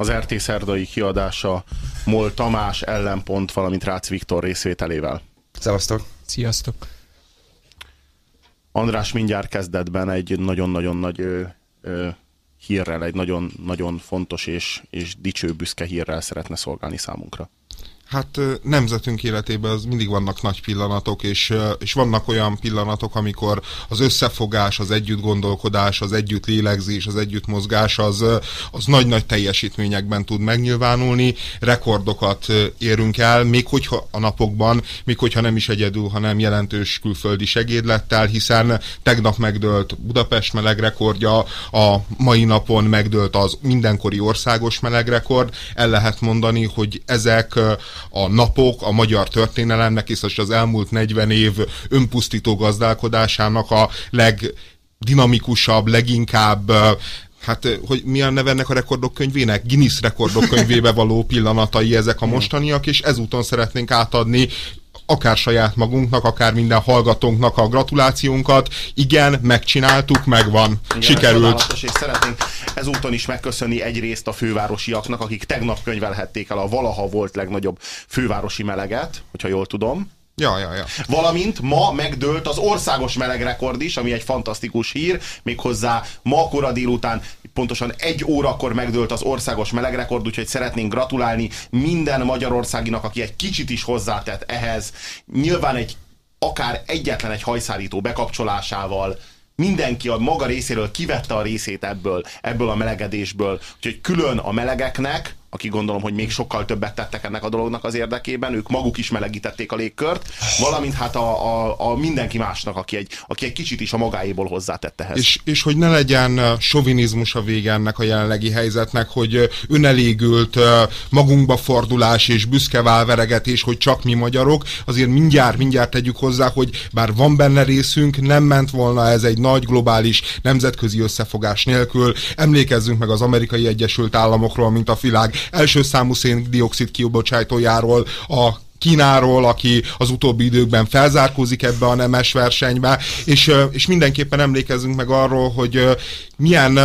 Az RT szerdai kiadása Mol Tamás ellenpont, valamint Rácz Viktor részvételével. Szevasztok! Sziasztok! András mindjárt kezdetben egy nagyon-nagyon nagy ö, ö, hírrel, egy nagyon-nagyon fontos és, és dicső büszke hírrel szeretne szolgálni számunkra. Hát nemzetünk életében az mindig vannak nagy pillanatok, és, és vannak olyan pillanatok, amikor az összefogás, az együtt gondolkodás, az együtt lélegzés, az együtt mozgás az, az nagy-nagy teljesítményekben tud megnyilvánulni, rekordokat érünk el, még hogyha a napokban, még hogyha nem is egyedül, hanem jelentős külföldi segédlettel, hiszen tegnap megdőlt Budapest melegrekordja, a mai napon megdőlt az mindenkori országos melegrekord, el lehet mondani, hogy ezek a napok a magyar történelemnek, és az elmúlt 40 év önpusztító gazdálkodásának a legdinamikusabb, leginkább hát hogy mi a neve ennek a rekordok könyvének? Guinness rekordok könyvébe való pillanatai ezek a mostaniak, és ezúton szeretnénk átadni akár saját magunknak, akár minden hallgatónknak a gratulációnkat. Igen, megcsináltuk, megvan, Igen, sikerült. És szeretnénk ezúton is megköszönni egyrészt a fővárosiaknak, akik tegnap könyvelhették el a valaha volt legnagyobb fővárosi meleget, hogyha jól tudom. Ja, ja, ja. Valamint ma megdőlt az országos melegrekord is, ami egy fantasztikus hír, méghozzá ma kora délután pontosan egy órakor megdőlt az országos melegrekord, úgyhogy szeretnénk gratulálni minden magyarországinak, aki egy kicsit is hozzátett ehhez. Nyilván egy akár egyetlen egy hajszárító bekapcsolásával, mindenki a maga részéről kivette a részét ebből, ebből a melegedésből. Úgyhogy külön a melegeknek, akik gondolom, hogy még sokkal többet tettek ennek a dolognak az érdekében, ők maguk is melegítették a légkört, valamint hát a, a, a mindenki másnak, aki egy, aki egy kicsit is a magáéból hozzátett ehhez. És, és hogy ne legyen sovinizmus a vége ennek a jelenlegi helyzetnek, hogy önelégült magunkba fordulás és büszke válveregetés, hogy csak mi magyarok, azért mindjárt, mindjárt tegyük hozzá, hogy bár van benne részünk, nem ment volna ez egy nagy globális nemzetközi összefogás nélkül. Emlékezzünk meg az amerikai Egyesült Államokról, mint a világ első számú széndiokszid kibocsátójáról, a Kínáról, aki az utóbbi időkben felzárkózik ebbe a nemes versenybe, és, és mindenképpen emlékezzünk meg arról, hogy milyen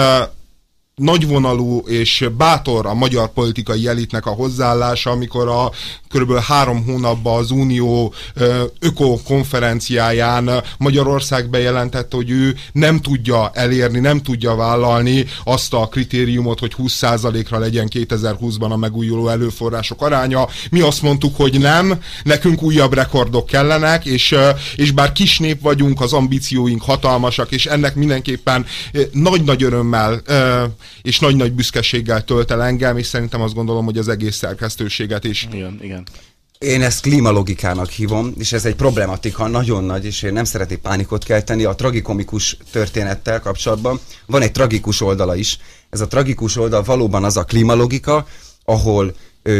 nagyvonalú és bátor a magyar politikai elitnek a hozzáállása, amikor a kb. három hónapban az Unió öko konferenciáján Magyarország bejelentette, hogy ő nem tudja elérni, nem tudja vállalni azt a kritériumot, hogy 20%-ra legyen 2020-ban a megújuló előforrások aránya. Mi azt mondtuk, hogy nem, nekünk újabb rekordok kellenek, és, és bár kis nép vagyunk, az ambícióink hatalmasak, és ennek mindenképpen nagy-nagy örömmel és nagy-nagy büszkeséggel tölt el engem, és szerintem azt gondolom, hogy az egész szerkesztőséget is. Igen, igen. Én ezt klímalogikának hívom, és ez egy problematika, nagyon nagy, és én nem szeretnék pánikot kelteni a tragikomikus történettel kapcsolatban. Van egy tragikus oldala is. Ez a tragikus oldal valóban az a klímalogika, ahol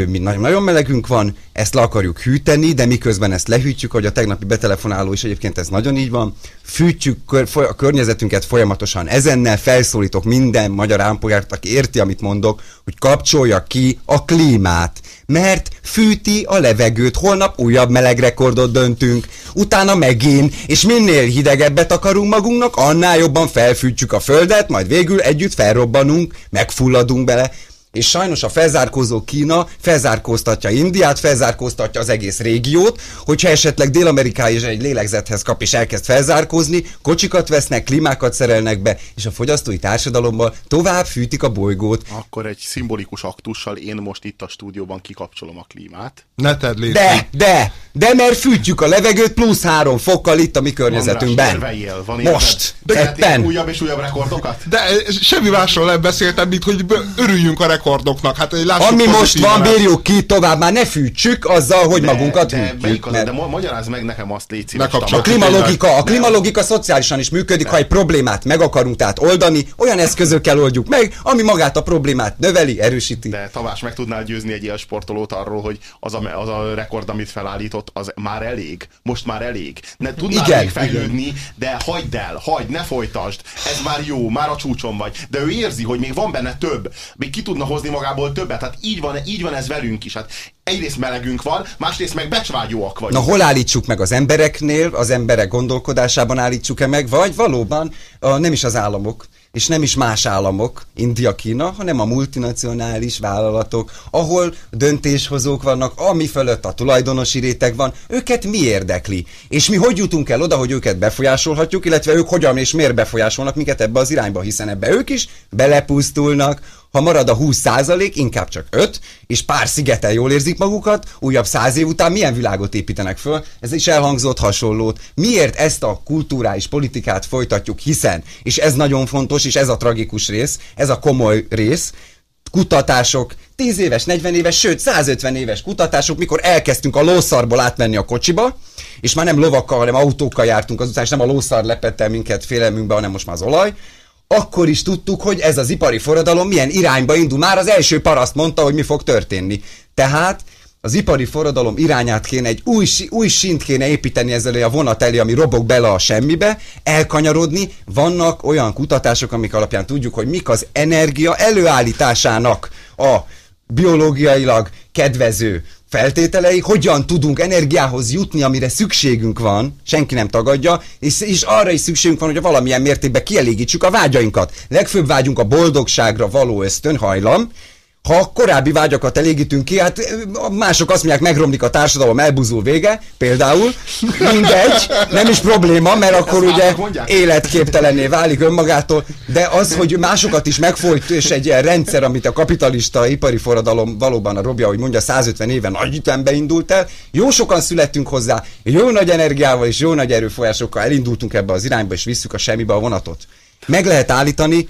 mi nagyon melegünk van, ezt le akarjuk hűteni, de miközben ezt lehűtjük, hogy a tegnapi betelefonáló is egyébként ez nagyon így van, fűtjük a környezetünket folyamatosan. Ezennel felszólítok minden magyar állampolgárt, aki érti, amit mondok, hogy kapcsolja ki a klímát. Mert fűti a levegőt, holnap újabb melegrekordot döntünk, utána megint, és minél hidegebbet akarunk magunknak, annál jobban felfűtjük a földet, majd végül együtt felrobbanunk, megfulladunk bele és sajnos a felzárkózó Kína felzárkóztatja Indiát, felzárkóztatja az egész régiót, hogyha esetleg Dél-Ameriká is egy lélegzethez kap és elkezd felzárkózni, kocsikat vesznek, klímákat szerelnek be, és a fogyasztói társadalomban tovább fűtik a bolygót. Akkor egy szimbolikus aktussal én most itt a stúdióban kikapcsolom a klímát. Ne tedd létre. De, de, de mert fűtjük a levegőt plusz három fokkal itt a mi környezetünkben. András, van Most, éppen. Újabb és újabb rekordokat? De semmi másról nem beszéltem, mint hogy örüljünk a rekordoknak rekordoknak. Hát lássuk Ami most van, bírjuk ki tovább, már ne fűtsük azzal, hogy De- magunkat de, hűtjük. melyik az, mert- de ma- magyarázd meg nekem azt, légy szíves, Ne A klimalogika, a klimalogika szociálisan is működik, ha egy problémát meg akarunk tehát oldani, olyan eszközökkel oldjuk meg, ami magát a problémát növeli, erősíti. De Tamás, meg tudnál győzni egy ilyen sportolót arról, hogy az a, az a rekord, amit felállított, az már elég. Most már elég. Ne, tudnál Igen, még fejlődni, de hagyd el, hagyd, ne folytasd. Ez már jó, már a csúcson vagy. De ő érzi, hogy még van benne több. Még ki tudna hozni magából többet. Hát így van, így van ez velünk is. Hát egyrészt melegünk van, másrészt meg becsvágyóak Na vagyunk. hol állítsuk meg az embereknél, az emberek gondolkodásában állítsuk-e meg, vagy valóban a, nem is az államok, és nem is más államok, India, Kína, hanem a multinacionális vállalatok, ahol döntéshozók vannak, ami fölött a tulajdonosi réteg van, őket mi érdekli? És mi hogy jutunk el oda, hogy őket befolyásolhatjuk, illetve ők hogyan és miért befolyásolnak minket ebbe az irányba, hiszen ebbe ők is belepusztulnak, ha marad a 20 százalék, inkább csak 5, és pár szigeten jól érzik magukat, újabb száz év után milyen világot építenek föl? Ez is elhangzott hasonlót. Miért ezt a kulturális politikát folytatjuk, hiszen, és ez nagyon fontos, és ez a tragikus rész, ez a komoly rész, kutatások, 10 éves, 40 éves, sőt 150 éves kutatások, mikor elkezdtünk a lószarból átmenni a kocsiba, és már nem lovakkal, hanem autókkal jártunk azután, és nem a lószar lepett el minket félelmünkbe, hanem most már az olaj, akkor is tudtuk, hogy ez az ipari forradalom milyen irányba indul. Már az első paraszt mondta, hogy mi fog történni. Tehát az ipari forradalom irányát kéne, egy új, új sint kéne építeni ezzel a vonat elé, ami robog bele a semmibe, elkanyarodni. Vannak olyan kutatások, amik alapján tudjuk, hogy mik az energia előállításának a biológiailag kedvező feltételei, hogyan tudunk energiához jutni, amire szükségünk van, senki nem tagadja, és, és arra is szükségünk van, hogy valamilyen mértékben kielégítsük a vágyainkat. Legfőbb vágyunk a boldogságra való ösztönhajlam, ha a korábbi vágyakat elégítünk ki, hát mások azt mondják, megromlik a társadalom, elbuzul vége, például, mindegy, nem is probléma, mert akkor ugye életképtelenné válik önmagától, de az, hogy másokat is megfolyt, és egy ilyen rendszer, amit a kapitalista ipari forradalom valóban a Robja, hogy mondja, 150 éve nagy ütembe indult el, jó sokan születtünk hozzá, jó nagy energiával és jó nagy erőfolyásokkal elindultunk ebbe az irányba, és visszük a semmibe a vonatot. Meg lehet állítani,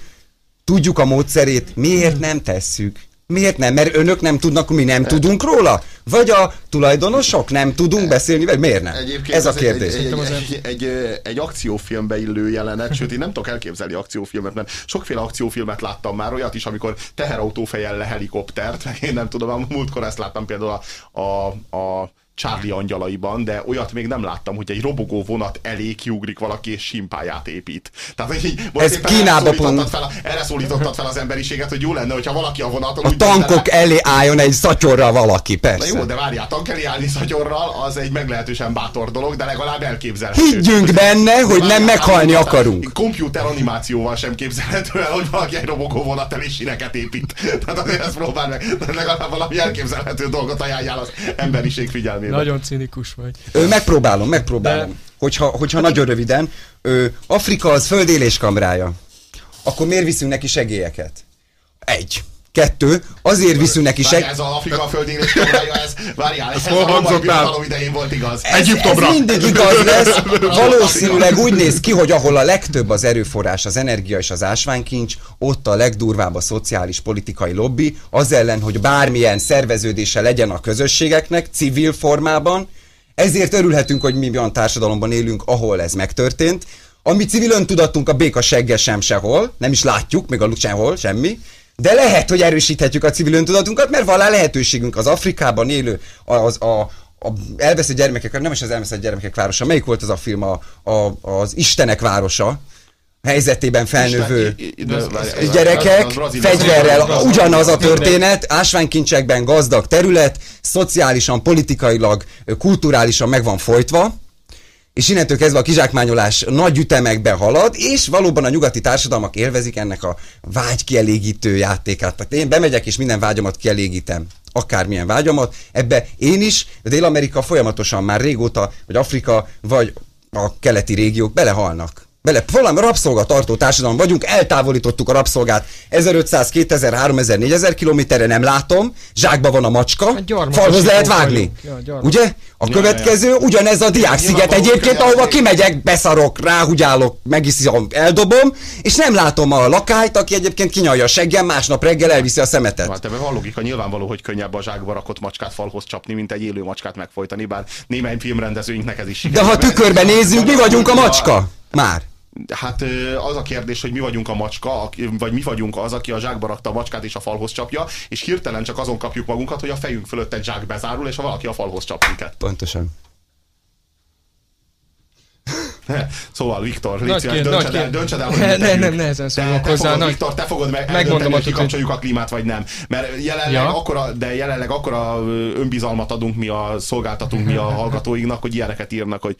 tudjuk a módszerét, miért nem tesszük? Miért nem? Mert önök nem tudnak, mi nem tudunk róla? Vagy a tulajdonosok nem tudunk beszélni, vagy miért nem? Egyébként Ez a kérdés. Egy, egy, egy, egy, egy, egy akciófilmbe illő jelenet, sőt, én nem tudok elképzelni akciófilmet, mert sokféle akciófilmet láttam már, olyat is, amikor teherautófejjel le helikoptert, meg én nem tudom, a múltkor ezt láttam például a, a, a Charlie angyalaiban, de olyat még nem láttam, hogy egy robogó vonat elé kiugrik valaki és simpáját épít. Tehát, így most Ez Kínába pont. Fel, erre szólítottad fel az emberiséget, hogy jó lenne, hogyha valaki a vonaton A tankok menne- elé álljon egy szatyorral valaki, Na persze. jó, de várjál, tank elé állni szatyorral, az egy meglehetősen bátor dolog, de legalább elképzelhető. Higgyünk benne, hogy nem meghalni várjál, akarunk. Komputer animációval sem képzelhető el, hogy valaki egy robogó vonat elé sineket épít. Tehát azért ezt próbál meg, legalább valami elképzelhető dolgot ajánljál az emberiség figyelmébe. Nagyon cinikus vagy. Ö, megpróbálom, megpróbálom. De- Hogyha, hogyha nagyon röviden, ö, Afrika az földéléskamrája. Akkor miért viszünk neki segélyeket? Egy. Kettő, azért viszünk neki Várjál, segélyeket. ez a Afrika földélés kamrája, ez, várjál, ez, ez hol a romai hangzott el? birodalom idején volt igaz. Ez, Egyiptomra. ez mindig igaz lesz. Valószínűleg úgy néz ki, hogy ahol a legtöbb az erőforrás, az energia és az ásványkincs, ott a legdurvább a szociális politikai lobby, az ellen, hogy bármilyen szerveződése legyen a közösségeknek, civil formában. Ezért örülhetünk, hogy mi olyan társadalomban élünk, ahol ez megtörtént. Ami civil öntudatunk a béka segge sem sehol, nem is látjuk, még a sehol, semmi. De lehet, hogy erősíthetjük a civil öntudatunkat, mert van rá lehetőségünk az Afrikában élő, az, a, a elveszett gyermekek, nem is az elveszett gyermekek városa, melyik volt az a film, a, a, az Istenek városa, helyzetében felnövő Isten- gyerekek fegyverrel, az- az- ugyanaz a történet, ásványkincsekben gazdag terület, szociálisan, politikailag, kulturálisan meg van folytva, és innentől kezdve a kizsákmányolás nagy ütemekbe halad, és valóban a nyugati társadalmak élvezik ennek a vágykielégítő játékát. Tehát én bemegyek, és minden vágyamat kielégítem akármilyen vágyamat. Ebbe én is, Dél-Amerika folyamatosan már régóta, vagy Afrika, vagy a keleti régiók belehalnak. Bele, valami rabszolgatartó társadalom vagyunk, eltávolítottuk a rabszolgát 1500, 2000, 3000, 4000 kilométerre, nem látom, zsákba van a macska, gyarmatosítók falhoz lehet vágni. Ja, Ugye? A következő ugyanez a diáksziget Nyilvánvaló, egyébként, ahova kimegyek, beszarok, ráhúgyálok, megiszom, eldobom, és nem látom a lakályt, aki egyébként kinyalja a seggem, másnap reggel elviszi a szemetet. Hát ebben van logika, nyilvánvaló, hogy könnyebb a zsákba rakott macskát falhoz csapni, mint egy élő macskát megfojtani, bár némely filmrendezőinknek ez is De sikerül. ha tükörben nézzünk, mi vagyunk a macska? Már. Hát az a kérdés, hogy mi vagyunk a macska, vagy mi vagyunk az, aki a zsákba rakta a macskát és a falhoz csapja, és hirtelen csak azon kapjuk magunkat, hogy a fejünk fölött egy zsák bezárul, és ha valaki a falhoz csap minket. Pontosan. Szóval, Viktor, légy szíves, döntsed nagy el, döntsed el, hogy Ne- ne- nem, nehezen te, szólok te hozzá, fogod, nagy- Viktor, te fogod meg Megmondom a hogy kikapcsoljuk a klímát, vagy nem. Mert jelenleg Ja. akkora, de jelenleg akkora önbizalmat adunk mi a szolgáltatunk mi a hallgatóinknak, hogy ilyeneket írnak, hogy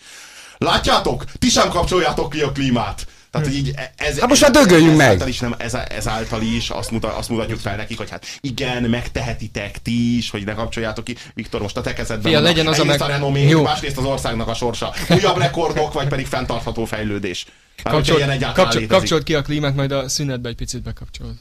látjátok, ti sem kapcsoljátok ki a klímát. Tehát, hogy így ez, Hát most már dögöljünk meg. Ezáltal is, nem, ez, ezáltal is azt, muta, azt mutatjuk fel nekik, hogy hát igen, megtehetitek ti is, hogy ne kapcsoljátok ki. Viktor, most a te kezedben Fia, legyen az a meg- a renomé, Jó. másrészt az országnak a sorsa. Újabb rekordok, vagy pedig fenntartható fejlődés. Már Kapcsolt, egyáltalán kapcsol, létezik. kapcsolt ki a klímát, majd a szünetbe egy picit bekapcsolt.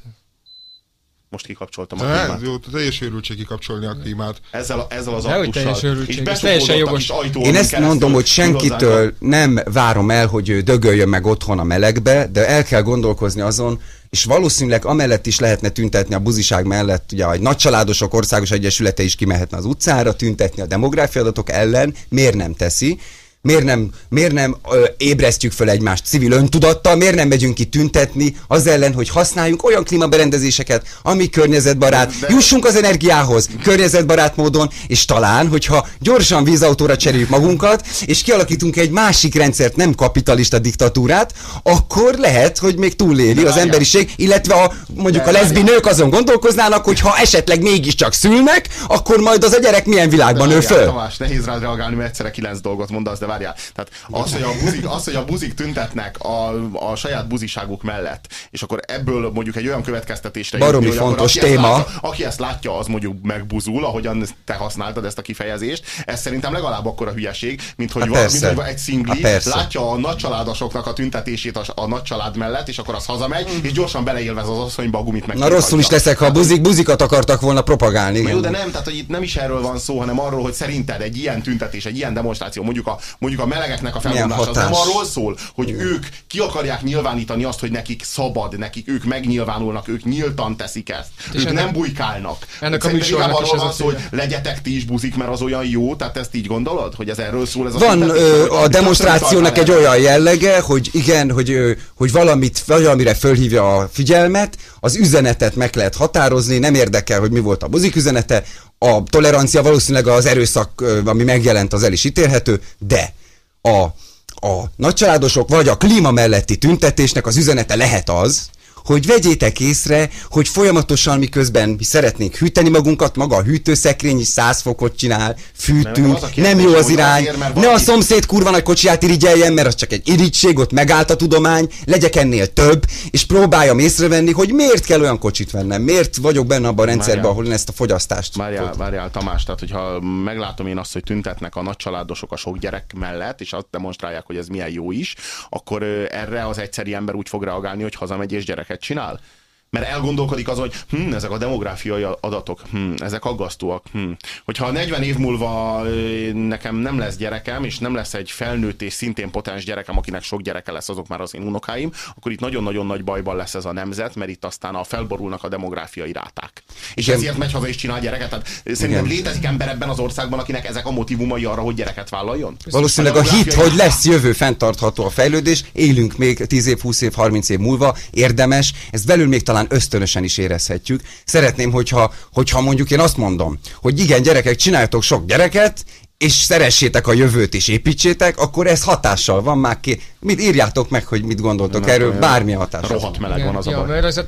Most kikapcsoltam a Ez klímát. jó, teljes őrültség kikapcsolni a klímát. Ezzel, a- ezzel az aktussal. és ez teljesen a jogos. Én ezt mondom, hogy senkitől nem várom el, hogy ő dögöljön meg otthon a melegbe, de el kell gondolkozni azon, és valószínűleg amellett is lehetne tüntetni a buziság mellett, ugye a nagycsaládosok országos egyesülete is kimehetne az utcára, tüntetni a demográfia adatok ellen, miért nem teszi? Miért nem, miért nem ö, ébresztjük föl egymást civil öntudattal, miért nem megyünk ki tüntetni az ellen, hogy használjunk olyan klímaberendezéseket, ami környezetbarát, De- jussunk az energiához környezetbarát módon, és talán, hogyha gyorsan vízautóra cseréljük magunkat, és kialakítunk egy másik rendszert, nem kapitalista diktatúrát, akkor lehet, hogy még túléli De az várjál. emberiség, illetve a, mondjuk De a leszbi nők azon gondolkoznának, hogy ha esetleg mégiscsak szülnek, akkor majd az a gyerek milyen világban nő Várjál, föl. Tamás, nehéz rád reagálni, mert egyszerre kilenc dolgot mondasz, de várjál. Tehát az, hogy a buzik, az, hogy a buzik tüntetnek a, a saját buziságuk mellett, és akkor ebből mondjuk egy olyan következtetésre Baromi jutni, akkor fontos aki ezt téma. Látja, aki ezt látja, az mondjuk megbuzul, ahogyan te használtad ezt a kifejezést. Ez szerintem legalább akkora hülyeség, mint hogy, Hát van, persze. mint hogy egy szingli Hát persze. látja a nagycsaládosoknak a tüntetését a, a nagycsalád mellett, és akkor az hazamegy, és gyorsan beleélvez az asszonyba a gumit meg. Na rosszul is leszek, ha a buzik, buzikat akartak volna propagálni. Jó, de nem, tehát hogy itt nem is erről van szó, hanem arról, hogy szerinted egy ilyen tüntetés, egy ilyen demonstráció, mondjuk a, mondjuk a melegeknek a felvonulása, az nem arról szól, hogy ők ki akarják nyilvánítani azt, hogy nekik szabad, nekik ők megnyilvánulnak, ők nyíltan teszik ezt. És ők ennek- nem bujkálnak. ennek a műsornak arról ez a van szó, hogy célja. legyetek ti is buzik, mert az olyan jó, tehát ezt így gondolod, hogy ez erről szól ez a Van tüntetés, ö, hogy a amit demonstrációnak egy olyan jellege, hogy igen, hogy, hogy valamit, valamire fölhívja a figyelmet, az üzenetet meg lehet határozni, nem érdekel, hogy mi volt a buzik üzenete, a tolerancia valószínűleg az erőszak, ami megjelent, az el is ítélhető, de a, a nagycsaládosok vagy a klíma melletti tüntetésnek az üzenete lehet az, hogy vegyétek észre, hogy folyamatosan miközben mi szeretnénk hűteni magunkat, maga a hűtőszekrény is 100 fokot csinál, fűtünk, nem kérdés, jó az irány, azért, ne a szomszéd kurva nagy kocsiját irigyeljen, mert az csak egy irigység, ott megállt a tudomány, legyek ennél több, és próbáljam észrevenni, hogy miért kell olyan kocsit vennem, miért vagyok benne abban a rendszerben, Várjál. ahol én ezt a fogyasztást. Várjál, várjál Tamás, tehát hogyha meglátom én azt, hogy tüntetnek a nagycsaládosok a sok gyerek mellett, és azt demonstrálják, hogy ez milyen jó is, akkor erre az egyszeri ember úgy fog reagálni, hogy hazamegy és gyereket csinál? Mert elgondolkodik az, hogy hm, ezek a demográfiai adatok, hm, ezek aggasztóak. Hm. Hogyha 40 év múlva nekem nem lesz gyerekem, és nem lesz egy felnőtt és szintén potens gyerekem, akinek sok gyereke lesz, azok már az én unokáim, akkor itt nagyon-nagyon nagy bajban lesz ez a nemzet, mert itt aztán a felborulnak a demográfiai ráták. És Igen. ezért megy haza és csinál gyereket. Tehát szerintem Igen. létezik ember ebben az országban, akinek ezek a motivumai arra, hogy gyereket vállaljon? Valószínűleg a hit, demográfiai- hogy lesz jövő fenntartható a fejlődés, élünk még 10 év, 20 év, 30 év múlva, érdemes, ezt belül még talán ösztönösen is érezhetjük. Szeretném, hogyha, hogyha mondjuk én azt mondom, hogy igen, gyerekek, csináljatok sok gyereket, és szeressétek a jövőt és építsétek, akkor ez hatással van már ki. Mit írjátok meg, hogy mit gondoltok erről, bármilyen hatással. Rohadt meleg van az a ja, baj. mert ez a,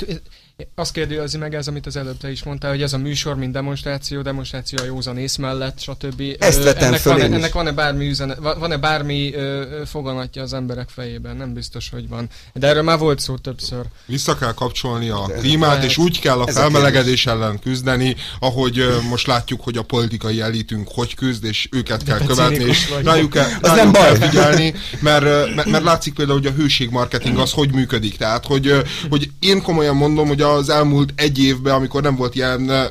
azt kérdezi meg ez, amit az előbb te is mondtál, hogy ez a műsor, mint demonstráció, demonstráció a józan ész mellett, stb. Ezt vetem ennek föl van, én is. ennek van-e bármi, üzenet, va- van-e bármi ö, foganatja az emberek fejében? Nem biztos, hogy van. De erről már volt szó többször. Vissza kell kapcsolni a klímát, lehet. és úgy kell a a felmelegedés ellen küzdeni, ahogy ö, most látjuk, hogy a politikai elitünk hogy küzd, és őket kell te követni, és rájuk kell, Az rájuk nem kell baj. figyelni, mert, mert, mert látszik például, hogy a hőségmarketing az hogy működik. Tehát, hogy, hogy én komolyan mondom, hogy az elmúlt egy évben, amikor nem volt ilyen ö,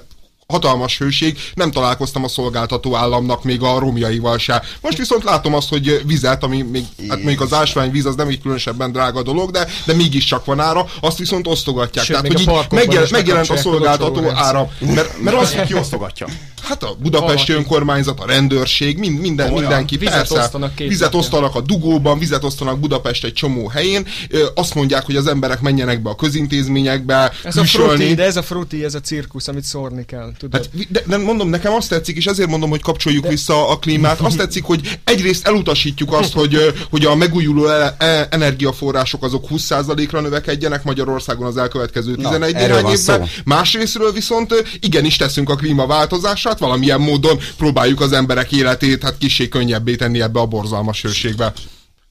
hatalmas hőség, nem találkoztam a szolgáltató államnak még a romjaival se. Most viszont látom azt, hogy vizet, ami még, hát még az ásványvíz az nem egy különösebben drága dolog, de, de mégis csak van ára, azt viszont osztogatják. Sőt, Tehát, hogy a megjel, megjelent a szolgáltató ára. Mert, mert az, Azt ki osztogatja? Hát a budapesti Valaki. önkormányzat, a rendőrség, mind, minden, Komolyan? mindenki, Vizet persze, osztanak két vizet napja. osztanak a dugóban, vizet osztanak Budapest egy csomó helyén, Ö, azt mondják, hogy az emberek menjenek be a közintézményekbe, Ez a fruti, de ez a fruti, ez a cirkusz, amit szórni kell, tudod? Hát, de, de mondom, nekem azt tetszik, és ezért mondom, hogy kapcsoljuk de... vissza a klímát. Azt tetszik, hogy egyrészt elutasítjuk azt, hogy, hogy a megújuló e- e- energiaforrások azok 20%-ra növekedjenek Magyarországon az elkövetkező Na, 11 erről néhány évben. szó. Másrésztről viszont igenis teszünk a klímaváltozását, valamilyen módon próbáljuk az emberek életét hát kissé könnyebbé tenni ebbe a borzalmas hőségbe.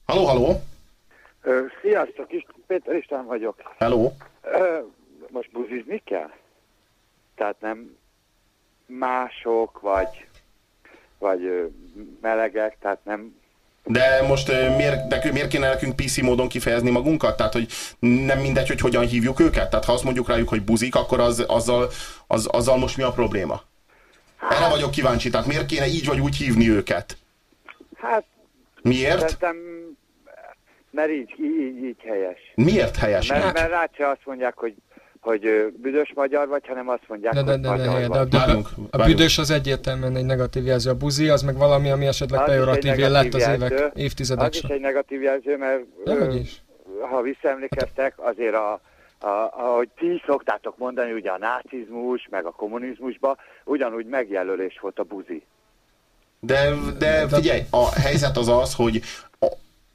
Haló, haló? Ö, Sziasztok, Péter István vagyok. Hello? Most buzizni kell? Tehát nem mások, vagy, vagy melegek, tehát nem... De most miért, nekünk, miért kéne nekünk PC módon kifejezni magunkat? Tehát, hogy nem mindegy, hogy hogyan hívjuk őket? Tehát, ha azt mondjuk rájuk, hogy buzik, akkor az, azzal, az, azzal most mi a probléma? Erre vagyok kíváncsi, tehát miért kéne így vagy úgy hívni őket? Hát Miért? szerintem, mert így, így, így helyes. Miért helyes? Mert, mert rád se azt mondják, hogy, hogy büdös magyar vagy, hanem azt mondják, De, de, hogy de, de, magyar de, de, vagy. de, Várjunk, a várjunk. büdös az egyértelműen egy negatív jelző. A buzi az meg valami, ami esetleg pejoratív lett az jelző. évek, évtizedek Az is egy negatív jelző, mert ö, Dehogy is. ha visszaemlékeztek, azért a, a, ahogy ti szoktátok mondani, ugye a nácizmus, meg a kommunizmusban, ugyanúgy megjelölés volt a buzi. De, de figyelj, a helyzet az az, hogy a,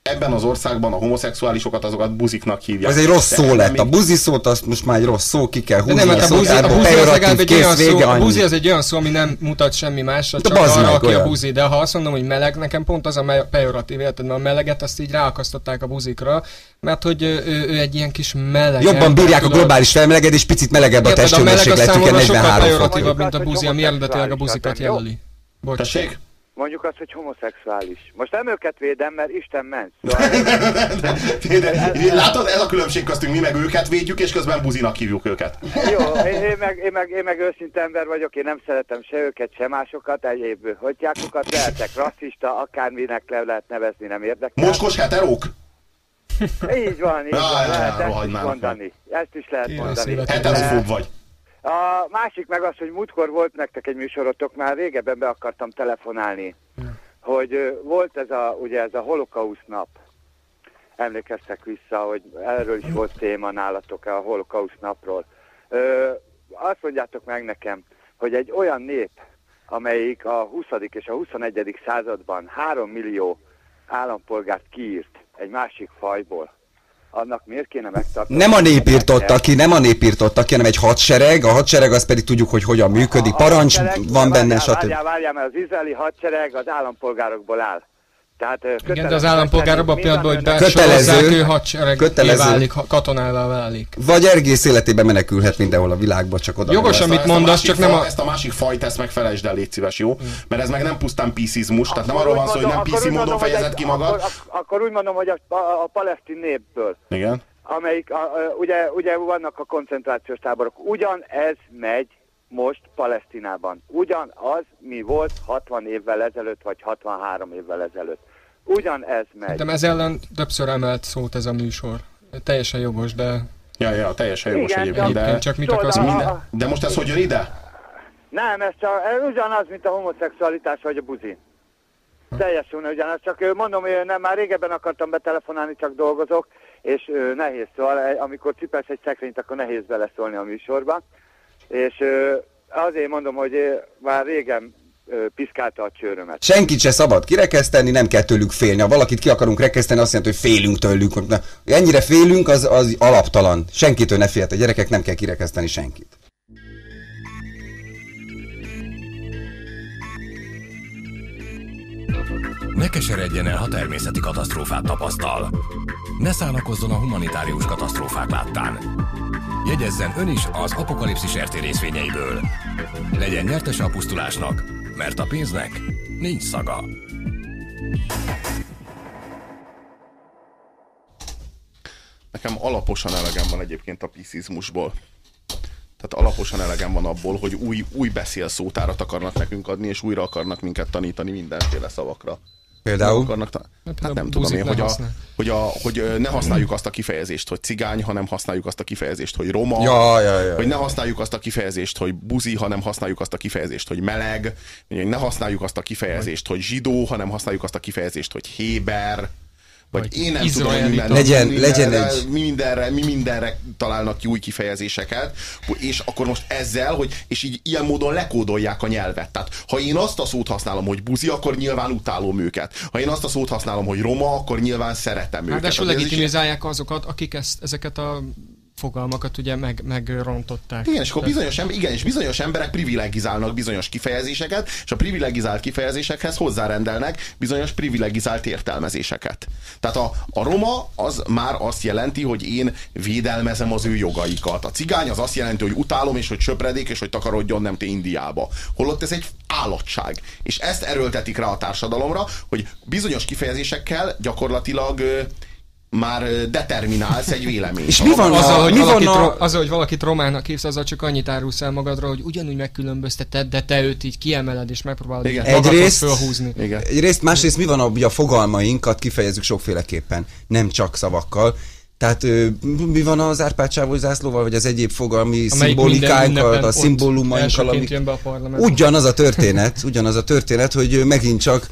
ebben az országban a homoszexuálisokat azokat buziknak hívják. Ez egy rossz De szó lett. még- A buzi szót azt most már egy rossz szó, ki kell De húzni nem, mert a szót, buzi, a buzi az legalább egy kész, olyan szó, a buzi az egy olyan szó, ami nem mutat semmi másra, De csak arra, meg, aki a olyan. buzi. De ha azt mondom, hogy meleg, nekem pont az a me- pejoratív, érted, mert a meleget azt így ráakasztották a buzikra, mert hogy ő, ő, ő egy ilyen kis meleg. Jobban bírják a globális felmelegedés, picit melegebb a Érted, a meleg az testhőmérsékletük, ilyen számomra sokkal 43 fok. pejoratívabb, mint a buzi, ami eredetileg a buzikat jelöli. Bocs. Tessék? Mondjuk azt, hogy homoszexuális. Most nem őket védem, mert Isten ment. Szóval de, látod, ez a különbség köztünk, mi meg őket védjük, és közben buzinak hívjuk őket. jó, én, én, meg, én, meg, én meg őszinte ember vagyok, én nem szeretem se őket, se másokat, egyéb hogyjákokat, lehetek rasszista, akárminek le lehet nevezni, nem érdekel. Mocskos heterók? Így van, így van, jaj, lehet ezt is mondani. Ezt is lehet Kérlek mondani. Heterofób vagy. A másik meg az, hogy múltkor volt nektek egy műsorotok, már régebben be akartam telefonálni, hogy ö, volt ez a, ugye ez a holokauszt nap. Emlékeztek vissza, hogy erről is volt téma nálatok a holokauszt napról. Ö, azt mondjátok meg nekem, hogy egy olyan nép, amelyik a 20. és a 21. században 3 millió állampolgárt kiírt egy másik fajból, annak miért kéne megtartani? Nem a nép írtotta ki, nem a nép írtotta ki, hanem egy hadsereg, a hadsereg az pedig tudjuk, hogy hogyan működik, A- a parancs hadsereg- van benne, várjál, stb. Várjál, várjál, mert az izraeli hadsereg az állampolgárokból áll. Tehát, Igen, de kötelező az állampolgár abban a pillanatban, hogy besorozzák, ő hadsereg Kötelező. válik, katonává válik. Vagy egész életében menekülhet mindenhol a világba, csak oda. Jogos, amit mondasz, csak nem a- Ezt a másik fajt, ezt meg felejtsd el, légy szíves, jó? Mert ez meg nem pusztán piszizmus, tehát nem arról van szó, hogy nem úgy módon fejezed ki magad. Akkor, ak- akkor úgy mondom, hogy a, palesztin népből, Igen. amelyik, a, a, ugye, ugye vannak a koncentrációs táborok, ugyan ez megy most Palesztinában. Ugyan az, mi volt 60 évvel ezelőtt, vagy 63 évvel ezelőtt. Ugyan ez megy. De ez ellen többször emelt szót ez a műsor. Teljesen jogos, de Ja, ja, teljesen jogos Igen, egyébként, de, csak mit akarsz minden? de most ez hogy jön ide? Nem, ez, csak, ez ugyanaz, mint a homoszexualitás vagy a buzi. Teljesen ugyanaz, csak mondom, hogy nem, már régebben akartam betelefonálni, csak dolgozok, és ö, nehéz szóval, amikor cipelsz egy szekrényt, akkor nehéz beleszólni a műsorba. És ö, azért mondom, hogy már régen piszkálta a csőrömet. Senkit se szabad kirekeszteni, nem kell tőlük félni. Ha valakit ki akarunk rekeszteni, azt jelenti, hogy félünk tőlük. Na, ennyire félünk, az, az alaptalan. Senkitől ne féljetek, gyerekek, nem kell kirekeszteni senkit. Ne keseredjen el, ha természeti katasztrófát tapasztal. Ne szánakozzon a humanitárius katasztrófák láttán. Jegyezzen ön is az apokalipszis RT részvényeiből. Legyen nyertese a pusztulásnak, mert a pénznek nincs szaga. Nekem alaposan elegem van egyébként a piszizmusból. Tehát alaposan elegem van abból, hogy új, új beszélszótárat akarnak nekünk adni, és újra akarnak minket tanítani mindenféle szavakra. Például? Akarnak hát például nem tudom én, hogy, a, hogy, a, hogy ne használjuk azt a kifejezést, hogy cigány, hanem használjuk azt a kifejezést, hogy roma. Ja, ja, ja, hogy ne használjuk azt a kifejezést, hogy buzi, hanem használjuk azt a kifejezést, hogy meleg. Hogy ne használjuk azt a kifejezést, hogy zsidó, hanem használjuk azt a kifejezést, hogy héber. Vagy, Vagy én nem tudom, hogy minden, Legyen- mi legyen mindenre, egy- mi mindenre, mi mindenre találnak ki új kifejezéseket, és akkor most ezzel, hogy és így ilyen módon lekódolják a nyelvet. Tehát ha én azt a szót használom, hogy buzi, akkor nyilván utálom őket. Ha én azt a szót használom, hogy roma, akkor nyilván szeretem őket. Ráadásul legitimizálják azokat, akik ezt, ezeket a fogalmakat ugye meg, megrontották. Igen, és akkor bizonyos, ember, igen, és bizonyos emberek privilegizálnak bizonyos kifejezéseket, és a privilegizált kifejezésekhez hozzárendelnek bizonyos privilegizált értelmezéseket. Tehát a, a roma az már azt jelenti, hogy én védelmezem az ő jogaikat. A cigány az azt jelenti, hogy utálom, és hogy söpredék, és hogy takarodjon nem te Indiába. Holott ez egy állatság. És ezt erőltetik rá a társadalomra, hogy bizonyos kifejezésekkel gyakorlatilag már determinálsz egy véleményt. És mi van Azzal, a- hogy mi van valakit, a- ro- azzal, hogy valakit románnak hívsz, azzal csak annyit árulsz el magadra, hogy ugyanúgy megkülönbözteted, de te őt így kiemeled és megpróbálod Igen. Egyrészt- fölhúzni. Igen. Egyrészt, másrészt mi van, ugye a fogalmainkat kifejezzük sokféleképpen, nem csak szavakkal. Tehát mi van az Árpád zászlóval, vagy az egyéb fogalmi szimbolikáinkkal, a szimbólumainkkal, amik. Ugyanaz a történet, ugyanaz a történet, hogy megint csak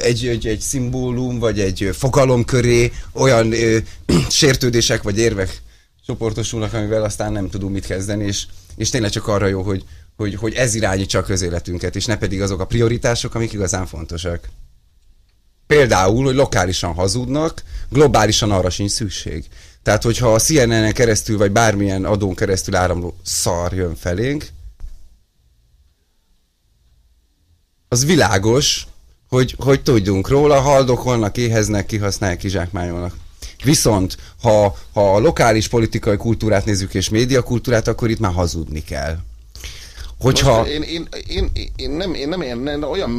egy, egy, egy szimbólum, vagy egy fogalom köré olyan ö, sértődések vagy érvek csoportosulnak, amivel aztán nem tudunk mit kezdeni, és, és tényleg csak arra jó, hogy, hogy, hogy ez irányítsa a közéletünket, és ne pedig azok a prioritások, amik igazán fontosak. Például, hogy lokálisan hazudnak, globálisan arra sincs szükség. Tehát, hogyha a CNN-en keresztül, vagy bármilyen adón keresztül áramló szar jön felénk, az világos, hogy, hogy tudjunk róla, haldokolnak, éheznek, kihasználják, kizsákmányolnak. Viszont, ha, ha a lokális politikai kultúrát nézzük és médiakultúrát, akkor itt már hazudni kell. Hogyha... Most én, én, én, én, nem, én nem, én nem, olyan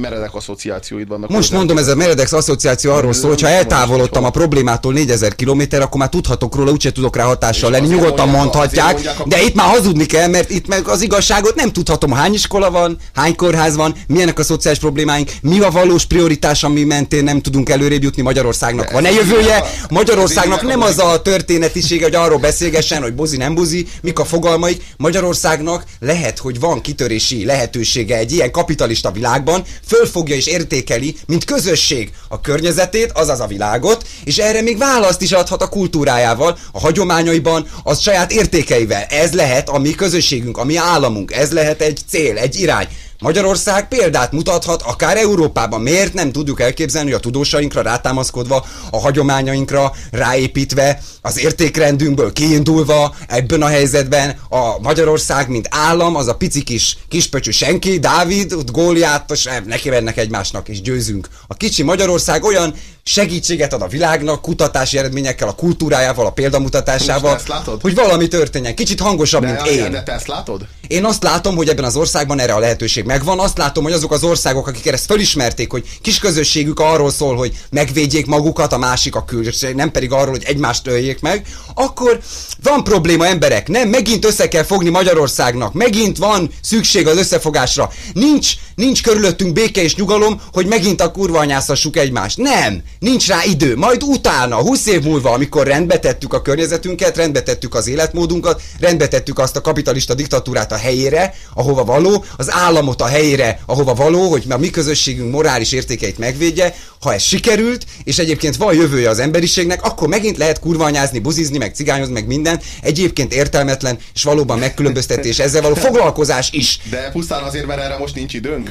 meredek asszociációid vannak. Most mondom, ez a Meredex asszociáció arról szól, hogy ha eltávolodtam a problémától 4000 kilométer, akkor már tudhatok róla, úgyse tudok rá hatással lenni, nyugodtan mondhatják, de itt már hazudni kell, mert itt meg az igazságot nem tudhatom, hány iskola van, hány kórház van, milyenek a szociális problémáink, mi a valós prioritás, ami mentén nem tudunk előrébb jutni Magyarországnak. Van-e jövője? Magyarországnak nem az a történetisége, hogy arról beszélgessen, hogy buzi nem buzi, mik a fogalmaik. Magyarországnak lehet, hogy van kitörési lehetősége egy ilyen kapitalista világban, fölfogja és értékeli, mint közösség a környezetét, azaz a világot, és erre még választ is adhat a kultúrájával, a hagyományaiban, az saját értékeivel. Ez lehet a mi közösségünk, a mi államunk, ez lehet egy cél, egy irány. Magyarország példát mutathat akár Európában. Miért nem tudjuk elképzelni, hogy a tudósainkra rátámaszkodva, a hagyományainkra ráépítve, az értékrendünkből kiindulva ebben a helyzetben a Magyarország, mint állam, az a pici kis kispöcsű senki, Dávid, ott Góliát, neki mennek egymásnak és győzünk. A kicsi Magyarország olyan segítséget ad a világnak, kutatási eredményekkel, a kultúrájával, a példamutatásával, Most látod? hogy valami történjen. Kicsit hangosabb, mint de, én. de te ezt látod? Én azt látom, hogy ebben az országban erre a lehetőség megvan. Azt látom, hogy azok az országok, akik ezt fölismerték, hogy kis közösségük arról szól, hogy megvédjék magukat, a másik a külső, nem pedig arról, hogy egymást öljék meg, akkor van probléma emberek. Nem, megint össze kell fogni Magyarországnak. Megint van szükség az összefogásra. Nincs, nincs körülöttünk béke és nyugalom, hogy megint a kurva anyászassuk egymást. Nem, nincs rá idő. Majd utána, 20 év múlva, amikor rendbe tettük a környezetünket, rendbe tettük az életmódunkat, rendbe tettük azt a kapitalista diktatúrát a helyére, ahova való, az államot a helyére, ahova való, hogy a mi közösségünk morális értékeit megvédje, ha ez sikerült, és egyébként van jövője az emberiségnek, akkor megint lehet kurvanyázni, buzizni, meg cigányozni, meg minden. Egyébként értelmetlen, és valóban megkülönböztetés, ezzel való foglalkozás is. De pusztán azért, mert erre most nincs időnk.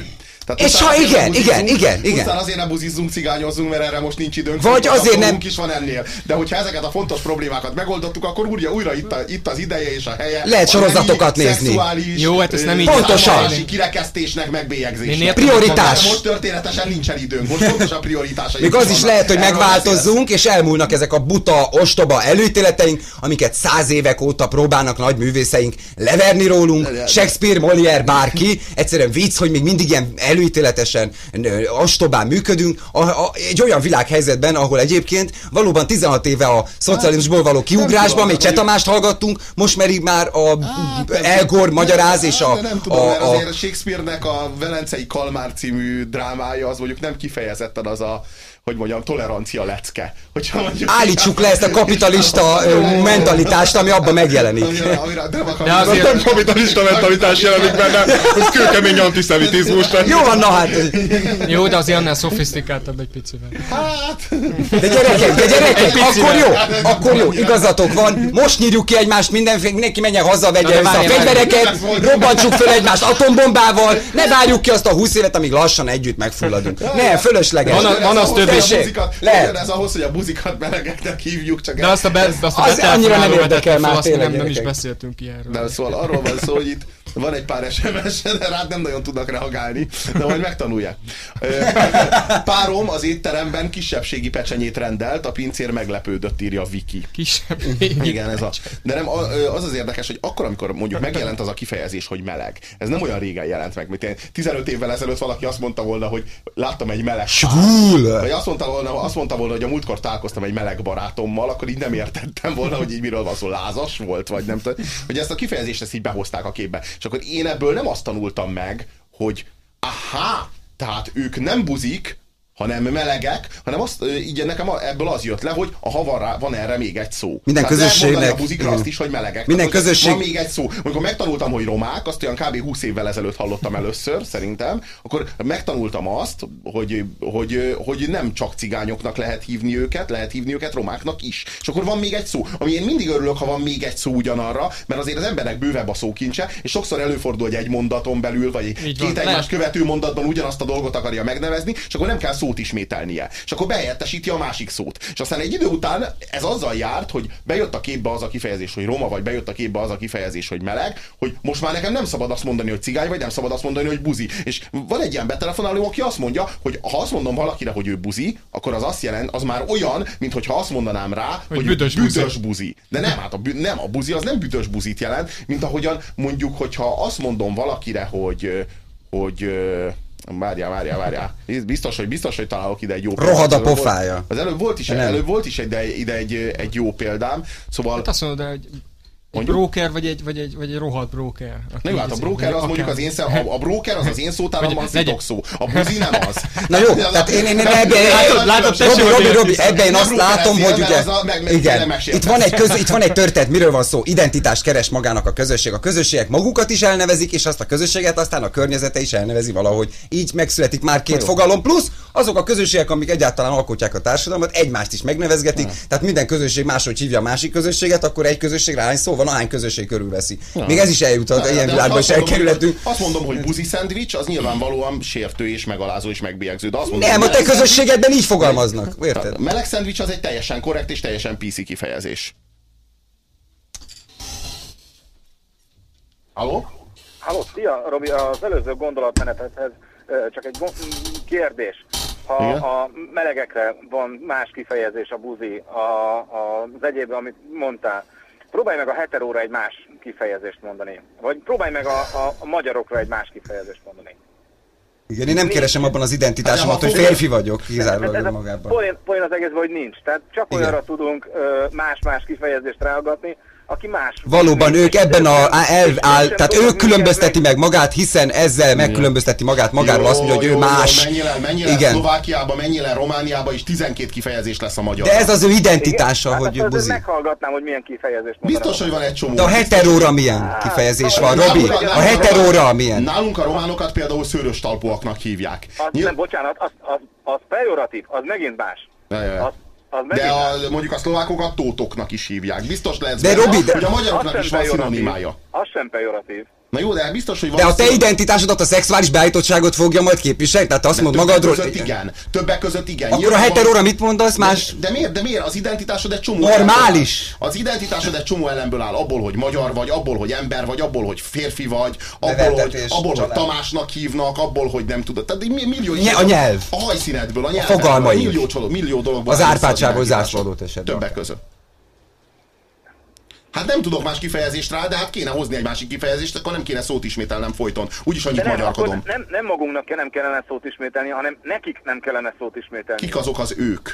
Tehát És ha igen, igen, igen, igen. Pusztán azért nem buzizzunk, cigányozzunk, mert erre most nincs időnk. Vagy azért nem- is van ennél. De hogyha ezeket a fontos problémákat megoldottuk, akkor újra, újra itt, a, itt az ideje és a helye. Lehet a sorozatokat nemi, nézni. szexuális, Jó, hát ezt nem így Pontosan. kirekesztésnek megbélyegzésnek. Prioritás. Most történetesen nincsen időnk. Most fontos a prioritásai. Még az is lehet, hogy megváltozzunk, és elmúlnak ezek a buta, ostoba előítéleteink, amiket száz évek óta próbálnak nagy művészeink leverni rólunk, Shakespeare, Molière, bárki. Egyszerűen vicc, hogy még mindig ilyen előítéletesen, ostobán működünk, a, a, egy olyan világhelyzetben, ahol egyébként valóban 16 éve a szocializmusból való kiugrásban, még Csetamást hallgattunk, most pedig már a Elgor magyaráz, és a, nem tudom, a, azért Shakespeare-nek a Velencei Kalmár című drámája az mondjuk nem kifejezetten az a hogy mondjam, tolerancia lecke. Hogyha mondjuk, állítsuk le ezt a kapitalista mentalitást, ami abban megjelenik. De azért- Nem kapitalista mentalitás jelenik benne, ez kőkemény antiszemitizmus. Jó van, na hát, Jó, de azért annál szofisztikáltabb egy picivel. Hát, de gyerekek, de gyerekek, akkor jó, akkor jó, igazatok van, most nyírjuk ki egymást, mindenféle, mindenki menjen haza, vegye össze a fegyvereket, robbantsuk föl egymást atombombával, ne várjuk ki azt a 20 évet, amíg lassan együtt megfulladunk. Nem, fölösleges. Van van az több hogy a buzikat- Lehet. Ez ahhoz, hogy a buzikat melegeknek hívjuk, csak De azt a, be, de azt a Az annyira nem érdekel már azt mi tényleg, nem, nem is beszéltünk ki erről. De szóval arról van szó, hogy itt van egy pár SMS, de rád nem nagyon tudnak reagálni, de majd megtanulják. Párom az étteremben kisebbségi pecsenyét rendelt, a pincér meglepődött, írja Viki. Kisebb. Igen, ez a. De nem, az az érdekes, hogy akkor, amikor mondjuk megjelent az a kifejezés, hogy meleg, ez nem olyan régen jelent meg, mint én 15 évvel ezelőtt valaki azt mondta volna, hogy láttam egy meleg Svul! vagy azt mondta, volna, azt mondta volna, hogy a múltkor találkoztam egy meleg barátommal, akkor így nem értettem volna, hogy így miről van szó, lázas volt, vagy nem tudom. Hogy ezt a kifejezést ezt így behozták a képbe. És akkor én ebből nem azt tanultam meg, hogy aha, tehát ők nem buzik, hanem melegek, hanem azt, így nekem ebből az jött le, hogy a rá, van erre még egy szó. Minden Tehát közösségnek- a buzikra azt is, hogy melegek. Minden Tehát, közösség- Van még egy szó. Amikor megtanultam, hogy romák, azt olyan kb. 20 évvel ezelőtt hallottam először, szerintem, akkor megtanultam azt, hogy, hogy, hogy nem csak cigányoknak lehet hívni őket, lehet hívni őket romáknak is. És akkor van még egy szó, ami én mindig örülök, ha van még egy szó ugyanarra, mert azért az embernek bővebb a szókincse, és sokszor előfordul, hogy egy mondaton belül, vagy Így két van. egymást követő mondatban ugyanazt a dolgot akarja megnevezni, és akkor nem kell szót ismételnie. És akkor behelyettesíti a másik szót. És aztán egy idő után ez azzal járt, hogy bejött a képbe az a kifejezés, hogy roma, vagy bejött a képbe az a kifejezés, hogy meleg, hogy most már nekem nem szabad azt mondani, hogy cigány, vagy nem szabad azt mondani, hogy buzi. És van egy ilyen betelefonáló, aki azt mondja, hogy ha azt mondom valakire, hogy ő buzi, akkor az azt jelent, az már olyan, mint hogyha azt mondanám rá, hogy, hogy büdös büdös buzi. De nem, hát a, bü- nem, a buzi az nem büdös buzit jelent, mint ahogyan mondjuk, hogyha azt mondom valakire, hogy, hogy ö, Várjál, várjál, várjál. Biztos, hogy biztos, hogy találok ide egy jó Rohad a előbb pofája. Az előbb volt is, Nem. előbb volt is ide, ide egy, egy jó példám. Szóval Hát azt mondod, hogy egy Mondjuk? broker, vagy egy, vagy egy, vagy egy rohadt broker. nem, hát a izé- broker az akár- mondjuk az én szem, a, a broker az az én szótáramban Vagy legyen- szó. A buzi nem az. Na jó, tehát én, én, én ebben, Látod- Robi, Robi, ebben én azt látom, hogy ugye, az igen, itt van, egy köz, itt van egy történet, miről van szó? Identitást keres magának a közösség. A közösségek magukat is elnevezik, és azt a közösséget aztán a környezete is elnevezi valahogy. Így megszületik már két fogalom, plusz azok a közösségek, amik egyáltalán alkotják a társadalmat, egymást is megnevezgetik, tehát minden közösség máshogy hívja a másik közösséget, akkor egy közösségre hány szó van, ahány közösség körülveszi. Még ez is eljutott, De- ilyen de világban azt is mondom, hogy- elkerülhetünk. Azt mondom, hogy buzi szendvics, az nyilvánvalóan sértő és megalázó és megbélyegző. De azt mondom, Nem, a te közösségedben így fogalmaznak, érted? A meleg szendvics az egy teljesen korrekt és teljesen PC kifejezés. Halló? Halló, szia, Robi, az előző gondolatmenetedhez ö, csak egy kérdés. Ha Igen? a melegekre van más kifejezés a buzi, a, a, az egyéb, amit mondtál, próbálj meg a heteróra egy más kifejezést mondani. Vagy próbálj meg a, a, a magyarokra egy más kifejezést mondani. Igen, én nem keresem abban az identitásomat, hogy férfi vagyok, Ez, kizárólag ez a magában. poén, poén az egészben, hogy nincs. Tehát csak Igen. olyanra tudunk más-más kifejezést ráagatni, aki más. Valóban ők ebben a elv áll, tehát ők különbözteti meg. magát, hiszen ezzel megkülönbözteti magát magáról, azt mondja, hogy ő más. Mennyire, Igen. Szlovákiában, mennyire Romániában is 12 kifejezés lesz a magyar. De ez az ő identitása, Hát hogy ő azért buzi. Meghallgatnám, hogy milyen kifejezést mondanak. Biztos, hogy van egy csomó. De a heteróra milyen kifejezés van, Robi? A heteróra milyen? Nálunk a románokat például szőrös talpúaknak hívják. Nem, bocsánat, az, az, az pejoratív, az megint más. Ja, ja, ja. Az, De a, mondjuk a szlovákokat tótoknak is hívják. Biztos lehet De benne, Robi, de- hogy a magyaroknak is van szinonimája. Az sem pejoratív. Na jó, de biztos, hogy van De a te szinon- identitásodat, a szexuális beállítottságot fogja majd képviselni? Tehát azt mond Többek magadról... között igen. Többek között igen. Akkor a Nyilván heteróra van- mit mondasz más? De, de miért? De miért? Az identitásod egy csomó Normális. Az identitásod egy csomó elemből áll. Abból, hogy magyar vagy, abból, hogy ember vagy, abból, hogy férfi vagy, abból, hogy, abból, hogy. Tamásnak hívnak, abból, hogy nem tudod. Tehát millió Nye- a nyelv. A hajszínedből, a nyelvedből, fogalmaid. millió, csodó, millió dologból. Az identitásod. zászlódott esetben. Többek között. Hát nem tudok más kifejezést rá, de hát kéne hozni egy másik kifejezést, akkor nem kéne szót ismételnem folyton. Úgyis annyit nem, magyarkodom. akkor nem, nem magunknak ke- nem kellene szót ismételni, hanem nekik nem kellene szót ismételni. Kik azok az ők?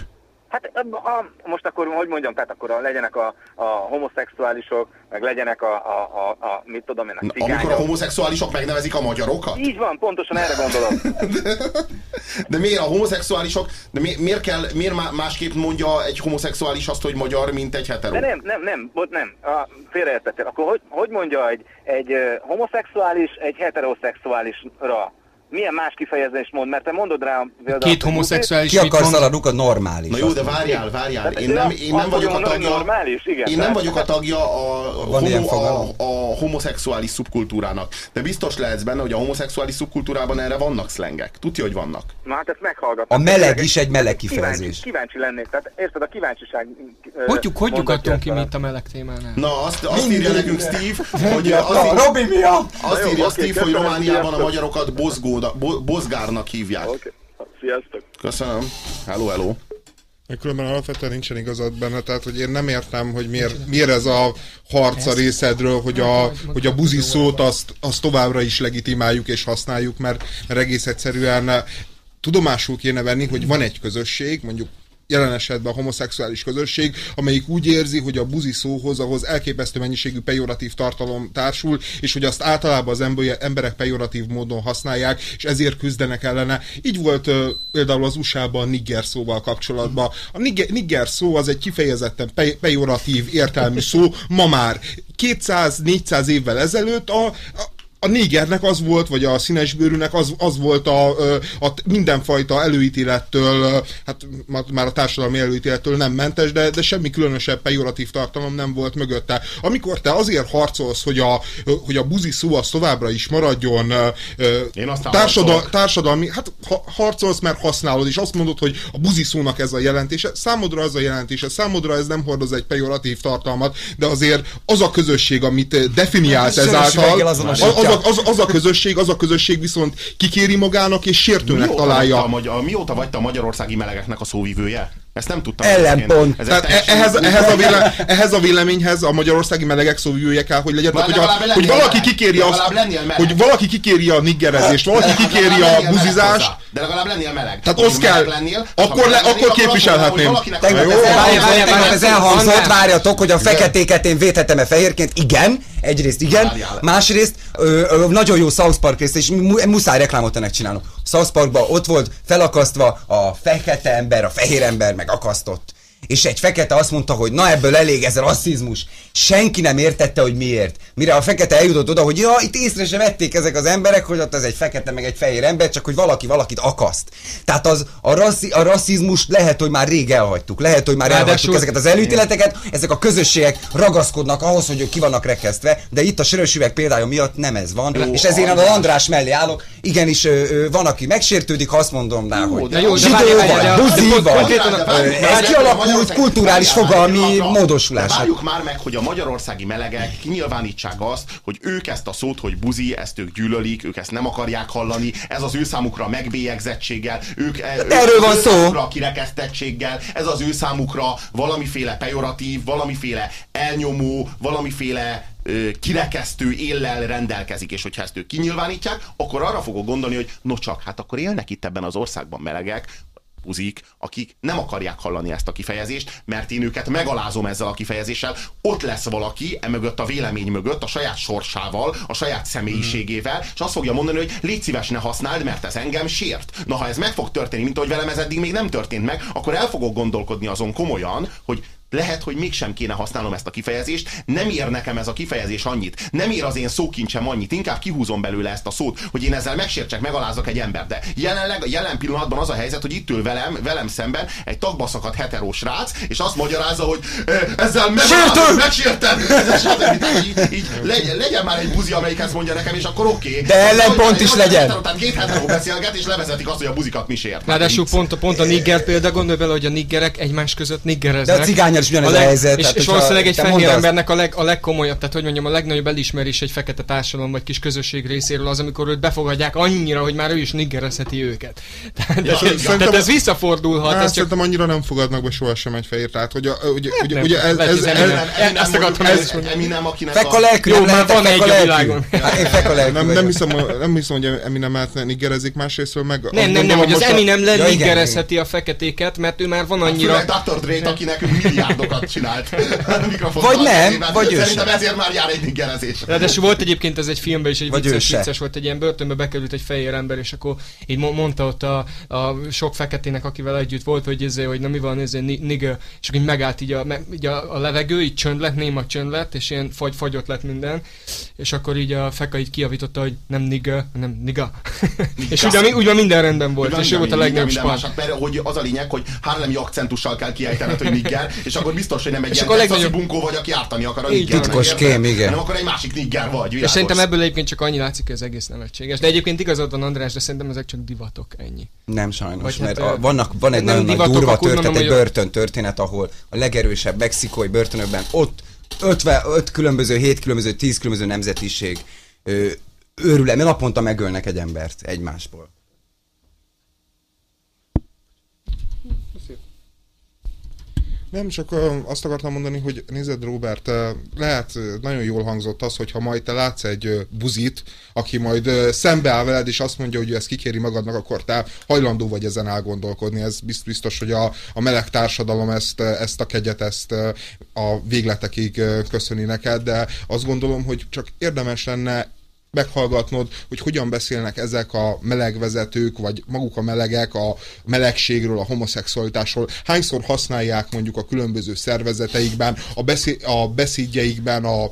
Hát a, a, most akkor, hogy mondjam, tehát akkor a, legyenek a, a homoszexuálisok, meg legyenek a, a, a, a mit tudom én, a Na, Amikor a cigányok. homoszexuálisok megnevezik a magyarokat? Így van, pontosan erre gondolom. De miért a homoszexuálisok, de mi, miért kell, miért má- másképp mondja egy homoszexuális azt, hogy magyar, mint egy hetero? De nem, nem, nem, bot, nem. A, félreértettél. Akkor hogy, hogy mondja egy, egy homoszexuális egy heteroszexuálisra? Milyen más kifejezést mond? Mert te mondod rá például... Két homoszexuális Ki mit akarsz mond? szaladnunk a normális. Na jó, de azt várjál, várjál. Tehát Én nem, én azt nem vagyok a tagja... normális, igen, Én nem vagyok a tagja a, Van ilyen homo, a, a homoszexuális szubkultúrának. De biztos lehetsz benne, hogy a homoszexuális szubkultúrában erre vannak szlengek. Tudja, hogy vannak. Na hát ezt meghallgatom. A meleg is egy meleg kíváncsi- kifejezés. Kíváncsi lennék, tehát érted, a kíváncsiság... ö, Hogy, hogy lyukadtunk ki mi itt a meleg témánál? Na, azt, azt írja nekünk Steve, hogy azt, Robi miatt? azt Na jó, írja Steve, hogy Romániában a magyarokat bozgóda, bo, bozgárnak hívják. Oké, sziasztok. Köszönöm. Hello, hello. Meg különben alapvetően nincsen igazad benne, tehát hogy én nem értem, hogy miért, miért ez a harc a részedről, hogy a, hogy a buzi szót azt, azt továbbra is legitimáljuk és használjuk, mert, mert egész egyszerűen eh, tudomásul kéne venni, hogy van egy közösség, mondjuk jelen esetben a homoszexuális közösség, amelyik úgy érzi, hogy a buzi szóhoz, ahhoz elképesztő mennyiségű pejoratív tartalom társul, és hogy azt általában az ember- emberek pejoratív módon használják, és ezért küzdenek ellene. Így volt ö, például az USA-ban a nigger szóval kapcsolatban. A nigger, nigger szó az egy kifejezetten pe- pejoratív értelmű szó, ma már 200-400 évvel ezelőtt a, a a négernek az volt, vagy a színesbőrűnek az, az volt a, a mindenfajta előítélettől, hát már a társadalmi előítélettől nem mentes, de, de semmi különösebb pejoratív tartalom nem volt mögötte. Amikor te azért harcolsz, hogy a, hogy a buzi szó az továbbra is maradjon Én társadal, társadalmi, hát ha, harcolsz, mert használod, és azt mondod, hogy a buzi szónak ez a jelentése, számodra az a jelentése, számodra ez nem hordoz egy pejoratív tartalmat, de azért az a közösség, amit definiálsz Hát, ezáltal, az. Az, a, az, az a közösség, az a közösség viszont kikéri magának és sértőnek Mióta találja. a, magyar, mióta vagy te a magyarországi melegeknek a szóvivője? Ezt nem tudtam. Ellenpont. Ez Tehát e- ehhez, ehhez, a véle, ehhez a véleményhez a magyarországi melegek szóvivője kell, hogy legyen. Tehát, hogy, legalább a, hogy valaki meleg. kikéri azt, hogy valaki kikéri a niggerezést, valaki kikéri a buzizást. De legalább lennél meleg. Tehát az kell- Lennél, akkor le- akkor képviselhetném. a- ez, elhangzott, várjatok, hogy a feketéket én védhetem-e fehérként? Igen, egyrészt igen, másrészt ö, ö, nagyon jó South Park részt, és mu- muszáj reklámot ennek csinálnom. South Parkban ott volt felakasztva a fekete ember, a fehér ember meg akasztott. És egy fekete azt mondta, hogy na ebből elég ez a rasszizmus. Senki nem értette, hogy miért. Mire a fekete eljutott oda, hogy ja, itt észre se vették ezek az emberek, hogy ott ez egy fekete meg egy fehér ember, csak hogy valaki valakit akaszt. Tehát az, a, rasszi, a rasszizmust lehet, hogy már rég elhagytuk. Lehet, hogy már Ráadásul- elhagytuk ezeket az előítéleteket, ezek a közösségek ragaszkodnak ahhoz, hogy ők ki vannak rekesztve, de itt a sörös üveg példája miatt nem ez van, és ezért én az András mellé állok. Igenis, ö, ö, van, aki megsértődik, ha azt mondom rá, hogy de jó, de zsidó vagy, de buzi pont- vagy, Várjuk már ez meg, Magyarország- kulturális fogalmi várjál, módosulás. de Várjuk már meg, hogy a magyarországi melegek kinyilvánítsák azt, hogy ők ezt a szót, hogy buzi, ezt ők gyűlölik, ők ezt nem akarják hallani, ez az ő számukra megbélyegzettséggel, ők, ők erről van szó. kirekesztettséggel, ez az ő számukra valamiféle pejoratív, valamiféle elnyomó, valamiféle kirekesztő éllel rendelkezik, és hogyha ezt ők kinyilvánítják, akkor arra fogok gondolni, hogy no csak, hát akkor élnek itt ebben az országban melegek, buzik, akik nem akarják hallani ezt a kifejezést, mert én őket megalázom ezzel a kifejezéssel. Ott lesz valaki, emögött a vélemény mögött, a saját sorsával, a saját személyiségével, és azt fogja mondani, hogy légy szíves, ne használd, mert ez engem sért. Na, ha ez meg fog történni, mint ahogy velem ez eddig még nem történt meg, akkor el fogok gondolkodni azon komolyan, hogy lehet, hogy mégsem kéne használnom ezt a kifejezést, nem ér nekem ez a kifejezés annyit, nem ér az én szókincsem annyit, inkább kihúzom belőle ezt a szót, hogy én ezzel megsértsek, megalázok egy ember. De jelenleg, jelen pillanatban az a helyzet, hogy itt ül velem, velem szemben egy tagba szakadt heterós srác, és azt magyarázza, hogy "Eh, ezzel megalázom, megsértem, így, így legyen, legyen, már egy buzi, amelyik ezt mondja nekem, és akkor oké. Okay. De ellenpont is legyen. Tehát két heteró beszélget, és levezetik azt, hogy a buzikat mi sért. Ráadásul pont, a- pont a nigger példa, gondolj bele, hogy a niggerek egymás között De a niggereznek. Cigányal is ugyanez a, leg, helyzet. És, tehát, és valószínűleg egy fehér embernek a, leg, a legkomolyabb, tehát hogy mondjam, a legnagyobb elismerés egy fekete társadalom vagy kis közösség részéről az, amikor őt befogadják annyira, hogy már ő is niggerezheti őket. Tehát, Ja, tehát, szerintem- tehát ez visszafordulhat. Hát, ez csak, szerintem annyira nem fogadnak be sohasem egy fehér, tehát hogy a, ugye, ugye, nem, ugye ez, ez, hogy ez, ez, ezt akartam ez. Eminem, akinek Fek a a... lelkű, Jó, már lehetek van egy a a világon. Hát a nem, nem, hiszem, nem hiszem, hogy Eminemet niggerezik, másrésztről meg... nem, nem, nem, hogy az a- Eminem leniggerezheti a feketéket, mert ő már van annyira... Főleg Dr. Dre-t, akinek milliárdokat csinált. Vagy nem, vagy ő Szerintem ezért már jár egy niggerezés. Ráadásul volt egyébként ez egy filmben is egy Vagy vicces, vicces volt, egy ilyen börtönbe bekerült egy fehér ember, és akkor így mo- mondta ott a, a sok feketének, akivel együtt volt, hogy, ezé, hogy na mi van, ez nigger, és akkor így megállt így a, me, így a, a levegő, így csönd lett, néma csönd lett, és ilyen fagy, fagyott lett minden, és akkor így a feka így kiavította, hogy nem nigger, hanem niga. és ugyan, ugyan minden rendben volt, Ugyan és ő volt a minden- legnagyobb minden spán. másnak, mert hogy az a lényeg, hogy hárlemi akcentussal kell kiejtened, hogy nigger, és akkor biztos, hogy nem egy És ilyen akkor a legnagyobb- bunkó vagy, aki ártani akar a Így niggernek, Titkos kém, igen. Hanem akkor egy másik nigger vagy, És világos. szerintem ebből egyébként csak annyi látszik, hogy ez egész nevetséges. De egyébként igazad van András, de szerintem ezek csak divatok, ennyi. Nem sajnos, Vagy mert hát, a, vannak, van egy nagyon nagy durva történet, egy börtön történet, ahol a legerősebb mexikói börtönökben ott 50, 5 különböző, 7 különböző, 10 különböző nemzetiség ö, őrül, mert naponta megölnek egy embert egymásból. Nem, csak azt akartam mondani, hogy nézed, Robert, lehet nagyon jól hangzott az, hogyha majd te látsz egy buzit, aki majd szembeáll veled, és azt mondja, hogy ő ezt kikéri magadnak, akkor te hajlandó vagy ezen elgondolkodni. Ez bizt- biztos, hogy a, a meleg társadalom ezt, ezt a kegyet, ezt a végletekig köszöni neked, de azt gondolom, hogy csak érdemes lenne meghallgatnod, hogy hogyan beszélnek ezek a melegvezetők, vagy maguk a melegek a melegségről, a homoszexualitásról, hányszor használják mondjuk a különböző szervezeteikben, a, beszé- a beszédjeikben, a,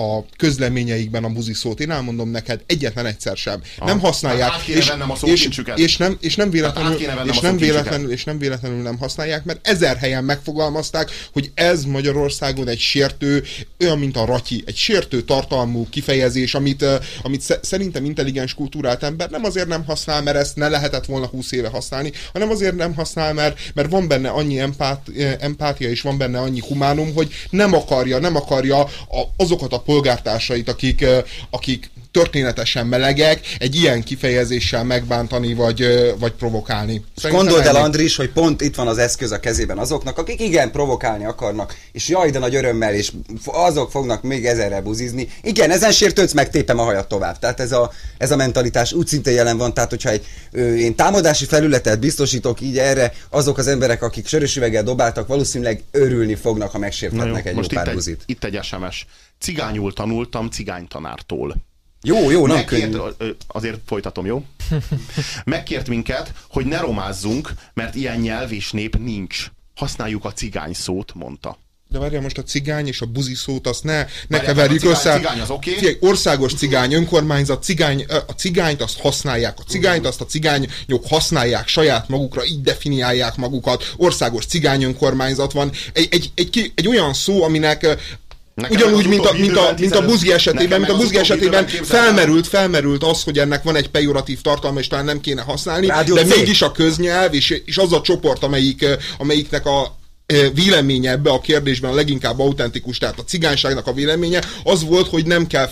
a közleményeikben a buziszót. Én elmondom neked, egyetlen egyszer sem. Nem használják. Hát vennem a és, és, nem, és nem véletlenül, Hát át kéne vennem és nem véletlenül, és nem véletlenül nem használják, mert ezer helyen megfogalmazták, hogy ez Magyarországon egy sértő, olyan, mint a ratyi, egy sértő tartalmú kifejezés, amit, amit sze- szerintem intelligens kultúrált ember nem azért nem használ, mert ezt ne lehetett volna 20 éve használni, hanem azért nem használ, mert, mert van benne annyi empát, empátia, és van benne annyi humánum, hogy nem akarja, nem akarja azokat a polgártársait, akik, akik történetesen melegek, egy ilyen kifejezéssel megbántani, vagy, vagy provokálni. Szerintem Gondold el. Andris, hogy pont itt van az eszköz a kezében azoknak, akik igen, provokálni akarnak, és jaj, de nagy örömmel, és azok fognak még ezerre buzizni. Igen, ezen sértődsz, meg tépem a hajat tovább. Tehát ez a, ez a mentalitás úgy szinte jelen van, tehát hogyha egy, ö, én támadási felületet biztosítok így erre, azok az emberek, akik sörös üveggel dobáltak, valószínűleg örülni fognak, ha Na megsérthetnek egy jó most itt pár egy, buzit. itt egy SMS. Cigányul tanultam cigánytanártól. Jó, jó, nem Megkért, könnyű. azért folytatom, jó? Megkért minket, hogy ne romázzunk, mert ilyen nyelv és nép nincs. Használjuk a cigány szót, mondta. De várjál most a cigány és a buzi szót, azt ne, ne Várjál, keverjük a cigány- össze. cigány az oké? Figyelj, országos cigány önkormányzat, cigány, a cigányt azt használják, a cigányt azt a cigányok használják saját magukra, így definiálják magukat. Országos cigány önkormányzat van. Egy, egy, egy, egy olyan szó, aminek Nekem Ugyanúgy, mint a, mint, a, mint a 15 buzi esetében, mint a utóbbi esetében felmerült, felmerült az, hogy ennek van egy pejoratív tartalma, és talán nem kéne használni, Rádió de C. mégis a köznyelv, és, és az a csoport, amelyik, amelyiknek a véleménye ebbe a kérdésben a leginkább autentikus, tehát a cigányságnak a véleménye, az volt, hogy nem kell,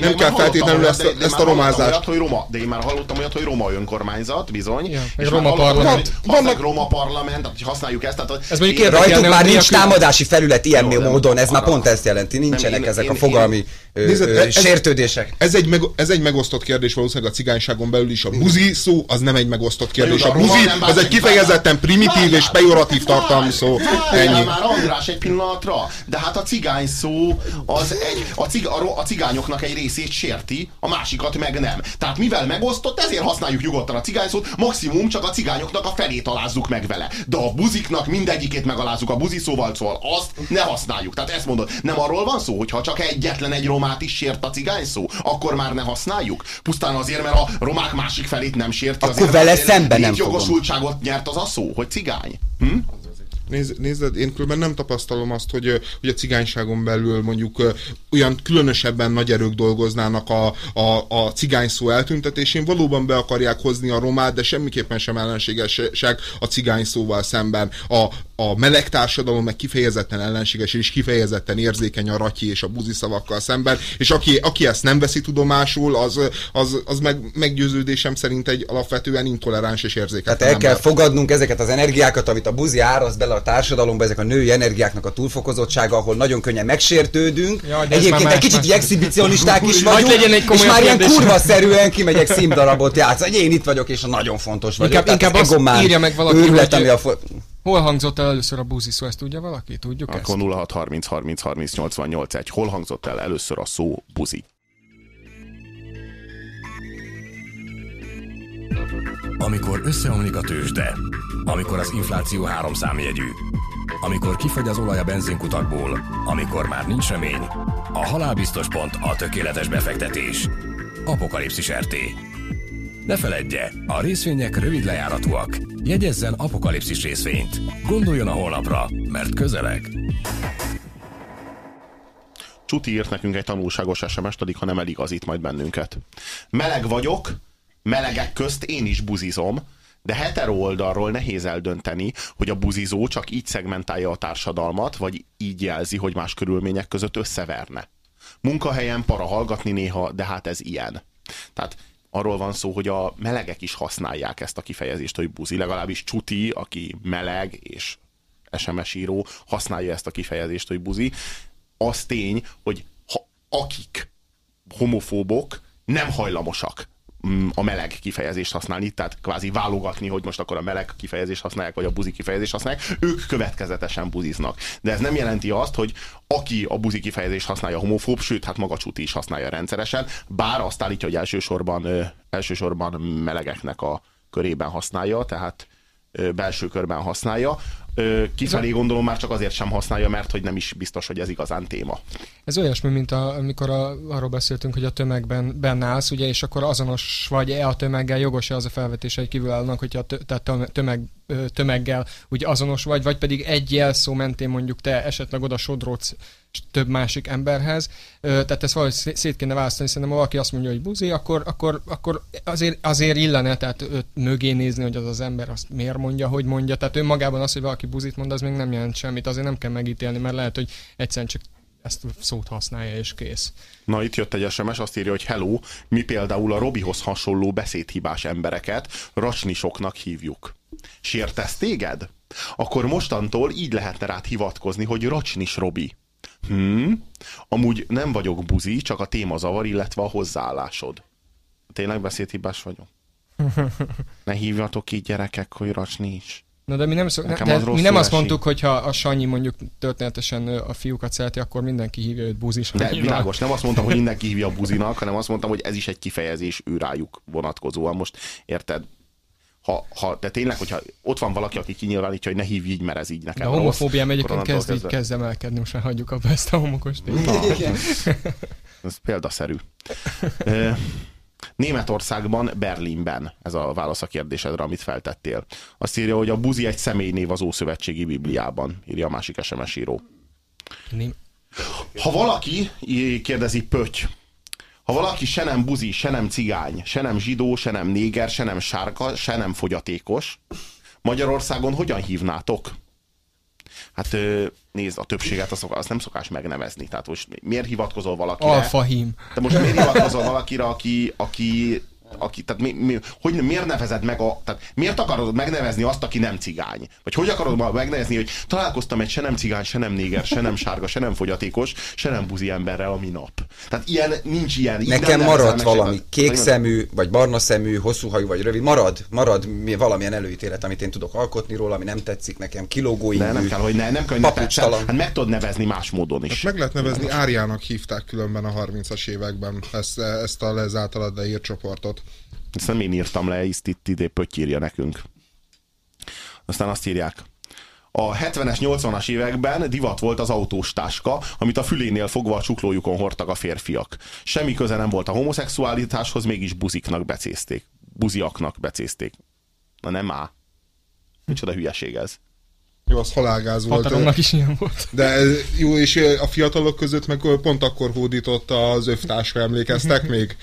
nem kell feltétlenül olyat, ezt, de ezt a romázást. Olyat, hogy Roma, de én már hallottam olyat, hogy Roma önkormányzat, bizony. Ja, meg és Roma parlament. Vannak- Roma parlament, tehát hogy használjuk ezt. Tehát, Ez mondjuk Rajtuk már nincs támadási felület ilyen módon, ez már pont ezt jelenti, nincsenek ezek a fogalmi Nézd, ö, ez- sértődések. Ez egy, meg, ez egy megosztott kérdés valószínűleg a cigányságon belül is. A buzi szó az nem egy megosztott kérdés. A buzi az egy kifejezetten primitív és pejoratív tartalmú szó. Ennyi. Már András egy pillanatra, de hát a cigány szó az egy, a, cig, a, a cigányoknak egy részét sérti, a másikat meg nem. Tehát mivel megosztott, ezért használjuk nyugodtan a cigány szót, maximum csak a cigányoknak a felét alázzuk meg vele. De a buziknak mindegyikét megalázzuk a buzi szóval, szóval azt ne használjuk. Tehát ezt mondod, nem arról van szó, hogy ha csak egyetlen egy romát is sért a cigány szó, akkor már ne használjuk? Pusztán azért, mert a romák másik felét nem sérti. Akkor azért, vele szemben nem fogom. létjogosultságot nyert az a szó, hogy cigány. Hm? Nézd, nézd, én különben nem tapasztalom azt, hogy, hogy a cigányságon belül mondjuk olyan különösebben nagy erők dolgoznának a, a, a cigány szó eltüntetésén. Valóban be akarják hozni a romát, de semmiképpen sem ellenségesek a cigány szóval szemben. A, a meleg társadalom meg kifejezetten ellenséges és kifejezetten érzékeny a ratyi és a buzi szavakkal szemben, és aki, aki ezt nem veszi tudomásul, az, az, az meg, meggyőződésem szerint egy alapvetően intoleráns és érzékeny Tehát el kell fogadnunk ezeket az energiákat, amit a buzi áraszt bele a társadalomba, ezek a női energiáknak a túlfokozottsága, ahol nagyon könnyen megsértődünk. Ja, Egyébként egy kicsit exhibicionisták is vagyunk, legyen egy és már ilyen kurva szerűen kimegyek színdarabot játszani. Én itt vagyok, és a nagyon fontos vagyok. Inkább- Tehát inkább az azt írja meg valaki, őrület, hogy- ami a fo- Hol hangzott el először a buzi szó, ezt tudja valaki? Tudjuk ezt? Akkor 06 30 30 30 88 1. Hol hangzott el először a szó buzi? Amikor összeomlik a tőzsde, amikor az infláció három számjegyű, amikor kifagy az olaj a benzinkutakból, amikor már nincs remény, a halálbiztos pont a tökéletes befektetés. Apokalipszis RT. Ne feledje, a részvények rövid lejáratúak. Jegyezzen apokalipszis részvényt. Gondoljon a holnapra, mert közeleg. Csuti írt nekünk egy tanulságos SMS-t, addig, ha nem eligazít majd bennünket. Meleg vagyok, melegek közt én is buzizom, de hetero oldalról nehéz eldönteni, hogy a buzizó csak így szegmentálja a társadalmat, vagy így jelzi, hogy más körülmények között összeverne. Munkahelyen para hallgatni néha, de hát ez ilyen. Tehát arról van szó, hogy a melegek is használják ezt a kifejezést, hogy buzi, legalábbis Csuti, aki meleg és SMS író, használja ezt a kifejezést, hogy buzi. Az tény, hogy ha, akik homofóbok nem hajlamosak a meleg kifejezést használni, tehát kvázi válogatni, hogy most akkor a meleg kifejezést használják, vagy a buzi kifejezést használják, ők következetesen buziznak. De ez nem jelenti azt, hogy aki a buzi kifejezést használja homofób, sőt, hát maga Csuti is használja rendszeresen, bár azt állítja, hogy elsősorban, elsősorban melegeknek a körében használja, tehát belső körben használja. Kifelé gondolom már csak azért sem használja, mert hogy nem is biztos, hogy ez igazán téma. Ez olyasmi, mint a, amikor a, arról beszéltünk, hogy a tömegben benne állsz, ugye, és akkor azonos vagy-e a tömeggel, jogos-e az a felvetés, hogy kívülállónak, hogyha a tömeg, tömeggel úgy azonos vagy, vagy pedig egy jelszó mentén mondjuk te esetleg oda sodródsz több másik emberhez. Tehát ezt valahogy szé- szét kéne választani, szerintem ha valaki azt mondja, hogy buzi, akkor, akkor, akkor azért, azért illene, tehát őt mögé nézni, hogy az az ember azt miért mondja, hogy mondja. Tehát önmagában az, hogy valaki buzit mond, az még nem jelent semmit, azért nem kell megítélni, mert lehet, hogy egyszerűen csak ezt a szót használja, és kész. Na, itt jött egy SMS, azt írja, hogy hello, mi például a Robihoz hasonló beszédhibás embereket racsnisoknak hívjuk. Sértesz téged? Akkor mostantól így lehetne rád hivatkozni, hogy racsnis Robi. Hm? Amúgy nem vagyok buzi, csak a téma zavar, illetve a hozzáállásod. Tényleg beszédhibás vagyok? Ne hívjatok így gyerekek, hogy racsni is. Na de mi nem, szok, Nekem de mi nem azt mondtuk, hogy ha a Sanyi mondjuk történetesen a fiúkat szereti, akkor mindenki hívja őt buzis. De világos, nem azt mondtam, hogy mindenki hívja a buzinak, hanem azt mondtam, hogy ez is egy kifejezés ő rájuk vonatkozóan. Most érted? Ha, ha, de tényleg, hogyha ott van valaki, aki kinyilvánítja, hogy ne hívj így, mert ez így De nekem a rossz, homofóbiám akkor egyébként kezd, így kezdve- kezd emelkedni, most már hagyjuk abba ezt a homokos témát. Na, ez példaszerű. Ö, Németországban, Berlinben, ez a válasz a kérdésedre, amit feltettél. Azt írja, hogy a buzi egy személynév az Ószövetségi Bibliában, írja a másik SMS író. Ha valaki, kérdezi Pöty, ha valaki se nem buzi, se nem cigány, se nem zsidó, se nem néger, se nem sárga, se nem fogyatékos, Magyarországon hogyan hívnátok? Hát nézd, a többséget azt, azt nem szokás megnevezni. Tehát most miért hivatkozol valakire? Alfahím. De most miért hivatkozol valakire, aki, aki, aki tehát mi, mi, hogy miért nevezed meg a, tehát miért akarod megnevezni azt, aki nem cigány? Vagy hogy akarod megnevezni, hogy találkoztam egy se nem cigány, se nem néger, se nem sárga, se nem fogyatékos, se nem buzi emberrel a minap. Tehát ilyen, nincs ilyen. Nekem nem marad nevezel meg valami se- kék szemű, vagy barna szemű, hosszú hajú, vagy rövid. Marad, marad mi- valamilyen előítélet, amit én tudok alkotni róla, ami nem tetszik nekem, kilógó De nem kell, hogy ne, nem kell, hogy ne tetszen. Hát meg tudod nevezni más módon is. Ezt meg lehet nevezni, Áriának hívták különben a 30-as években ezt, ezt a ez általad leírt csoportot. Ezt nem én írtam le, ezt itt ide Pötty írja nekünk. Aztán azt írják. A 70-es, 80-as években divat volt az autós táska, amit a fülénél fogva a csuklójukon hordtak a férfiak. Semmi köze nem volt a homoszexualitáshoz, mégis buziknak becézték. Buziaknak becézték. Na nem á. Micsoda hülyeség ez. Jó, az halálgáz volt. Hatalomnak is ilyen volt. De jó, és a fiatalok között meg pont akkor hódított az övtáska, emlékeztek még?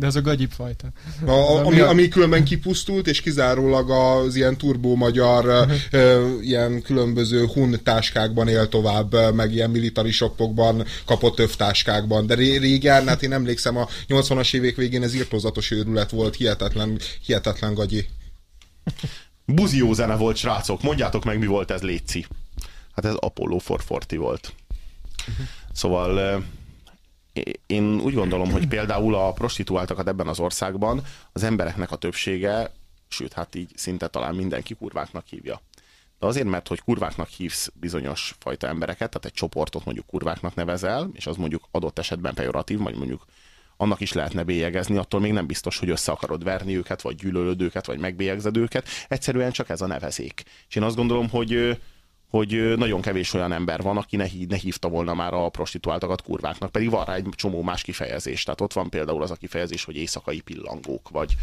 De ez a gagyibb fajta. A, ami, ami különben kipusztult, és kizárólag az ilyen turbó-magyar ö, ö, ilyen különböző hun táskákban él tovább, meg ilyen militari shopokban kapott övtáskákban. De ré- régen, hát én emlékszem, a 80-as évek végén ez írtózatos őrület volt, hihetetlen, hihetetlen gagyi. Buzió zene volt, srácok. Mondjátok meg, mi volt ez, Léci. Hát ez Apollo 440 volt. Szóval eh, én úgy gondolom, hogy például a prostituáltakat ebben az országban az embereknek a többsége, sőt, hát így szinte talán mindenki kurváknak hívja. De azért, mert hogy kurváknak hívsz bizonyos fajta embereket, tehát egy csoportot mondjuk kurváknak nevezel, és az mondjuk adott esetben pejoratív, vagy mondjuk annak is lehetne bélyegezni, attól még nem biztos, hogy össze akarod verni őket, vagy gyűlölöd őket, vagy megbélyegzed őket. Egyszerűen csak ez a nevezék. És én azt gondolom, hogy hogy nagyon kevés olyan ember van, aki ne, ne hívta volna már a prostituáltakat kurváknak, pedig van rá egy csomó más kifejezés. Tehát ott van például az a kifejezés, hogy éjszakai pillangók, vagy,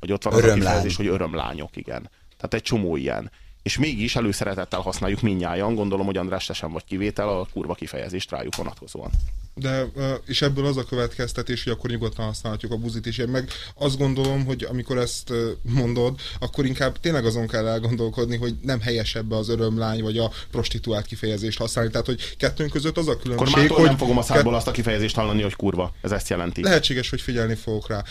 vagy ott van az a kifejezés, hogy örömlányok, igen. Tehát egy csomó ilyen. És mégis előszeretettel használjuk mindnyájan, gondolom, hogy András te sem vagy kivétel a kurva kifejezést rájuk vonatkozóan. De, és ebből az a következtetés, hogy akkor nyugodtan használhatjuk a buzit is. Én meg azt gondolom, hogy amikor ezt mondod, akkor inkább tényleg azon kell elgondolkodni, hogy nem helyesebb az örömlány vagy a prostituált kifejezést használni. Tehát, hogy kettőnk között az a Akkor különbség, mától hogy nem fogom a szádból azt a kifejezést hallani, hogy kurva. Ez ezt jelenti. lehetséges, hogy figyelni fogok rá.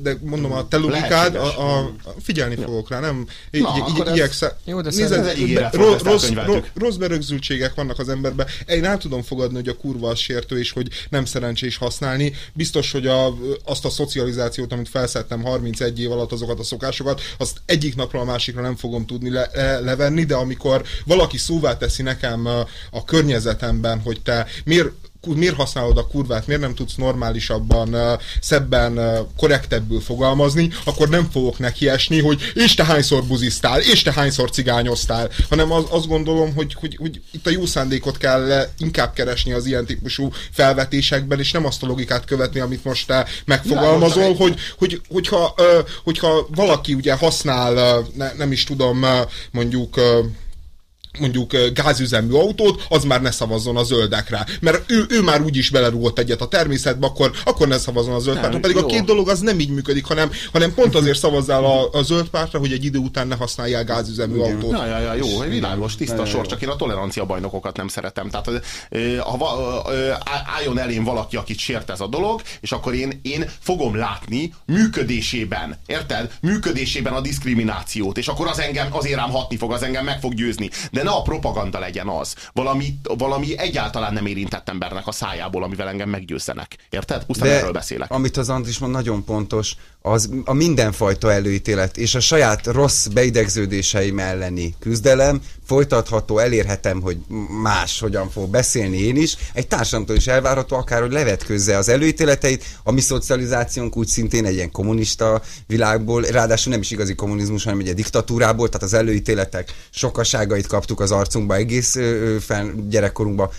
De mondom, a te logikád, a, a, figyelni fogok rá, nem így, Na, így, akkor ez- igyekszel. Jó, de egy ezt rossz, elkönyveltük. ro- rossz berögzültségek vannak az emberben. Én nem tudom fogadni, hogy a kurva az sértő, és hogy nem szerencsés használni. Biztos, hogy a, azt a szocializációt, amit felszettem 31 év alatt, azokat a szokásokat, azt egyik napról a másikra nem fogom tudni le, le, levenni, de amikor valaki szóvá teszi nekem a környezetemben, hogy te miért miért használod a kurvát, miért nem tudsz normálisabban, szebben, korrektebbül fogalmazni, akkor nem fogok neki esni, hogy és te hányszor buzisztál, és te hányszor cigányoztál, hanem az, azt gondolom, hogy, hogy, hogy itt a jó szándékot kell inkább keresni az ilyen típusú felvetésekben, és nem azt a logikát követni, amit most te megfogalmazol, hogy, hogy, hogyha, hogyha valaki ugye használ, ne, nem is tudom, mondjuk mondjuk gázüzemű autót, az már ne szavazzon a zöldekre. Mert ő, ő már úgyis belerúgott egyet a természetbe, akkor, akkor ne szavazzon a zöld pártra. Pedig jó. a két dolog az nem így működik, hanem, hanem pont azért szavazzál a, a zöld pártra, hogy egy idő után ne használjál gázüzemű autót. Ja, ja, ja, jó, világos, tiszta Nagyon sor, jó. csak én a tolerancia bajnokokat nem szeretem. Tehát ha álljon elém valaki, akit sért ez a dolog, és akkor én, én fogom látni működésében, érted? Működésében a diszkriminációt, és akkor az engem, azért rám hatni fog, az engem meg fog győzni. De ne a propaganda legyen az. Valami, valami egyáltalán nem érintett embernek a szájából, amivel engem meggyőzzenek. Érted? Pusztán erről beszélek. amit az Andris mond, nagyon pontos, az a mindenfajta előítélet és a saját rossz beidegződéseim elleni küzdelem folytatható, elérhetem, hogy más hogyan fog beszélni én is. Egy társadalomtól is elvárható akár, hogy levetközze az előítéleteit. A mi szocializációnk úgy szintén egy ilyen kommunista világból, ráadásul nem is igazi kommunizmus, hanem egy diktatúrából, tehát az előítéletek sokaságait kaptuk az arcunkba egész ö, fenn gyerekkorunkban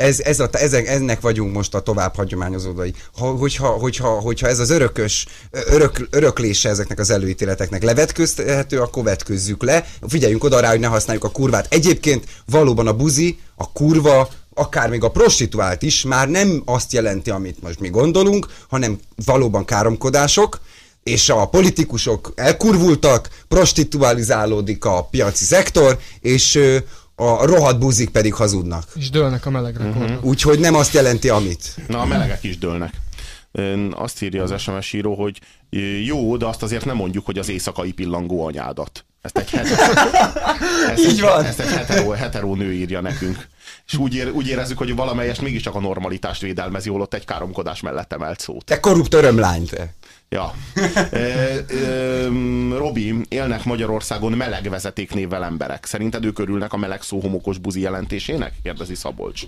ez, ez a, ezek, ennek vagyunk most a tovább hagyományozódai. Ha, hogyha, hogyha, hogyha ez az örökös, örök, öröklése ezeknek az előítéleteknek levetközhető, akkor vetközzük le. Figyeljünk oda rá, hogy ne használjuk a kurvát. Egyébként valóban a buzi, a kurva, akár még a prostituált is már nem azt jelenti, amit most mi gondolunk, hanem valóban káromkodások, és a politikusok elkurvultak, prostitualizálódik a piaci szektor, és a rohadt buzik pedig hazudnak. És dőlnek a meleg rekordok. Úgyhogy nem azt jelenti, amit. Na, a melegek is dőlnek. Ön Azt írja az SMS író, hogy jó, de azt azért nem mondjuk, hogy az éjszakai pillangó anyádat. Ezt egy, hetero, ezt Így egy, van. Ezt egy hetero, hetero nő írja nekünk. És úgy, ér, úgy érezzük, hogy valamelyest mégiscsak a normalitást védelmezi, holott egy káromkodás mellett emelt szót. Te korrupt örömlány, te. Ja. E, e, Robi, élnek Magyarországon meleg vezetéknévvel emberek. Szerinted ők örülnek a meleg szó homokos buzi jelentésének? Kérdezi Szabolcs.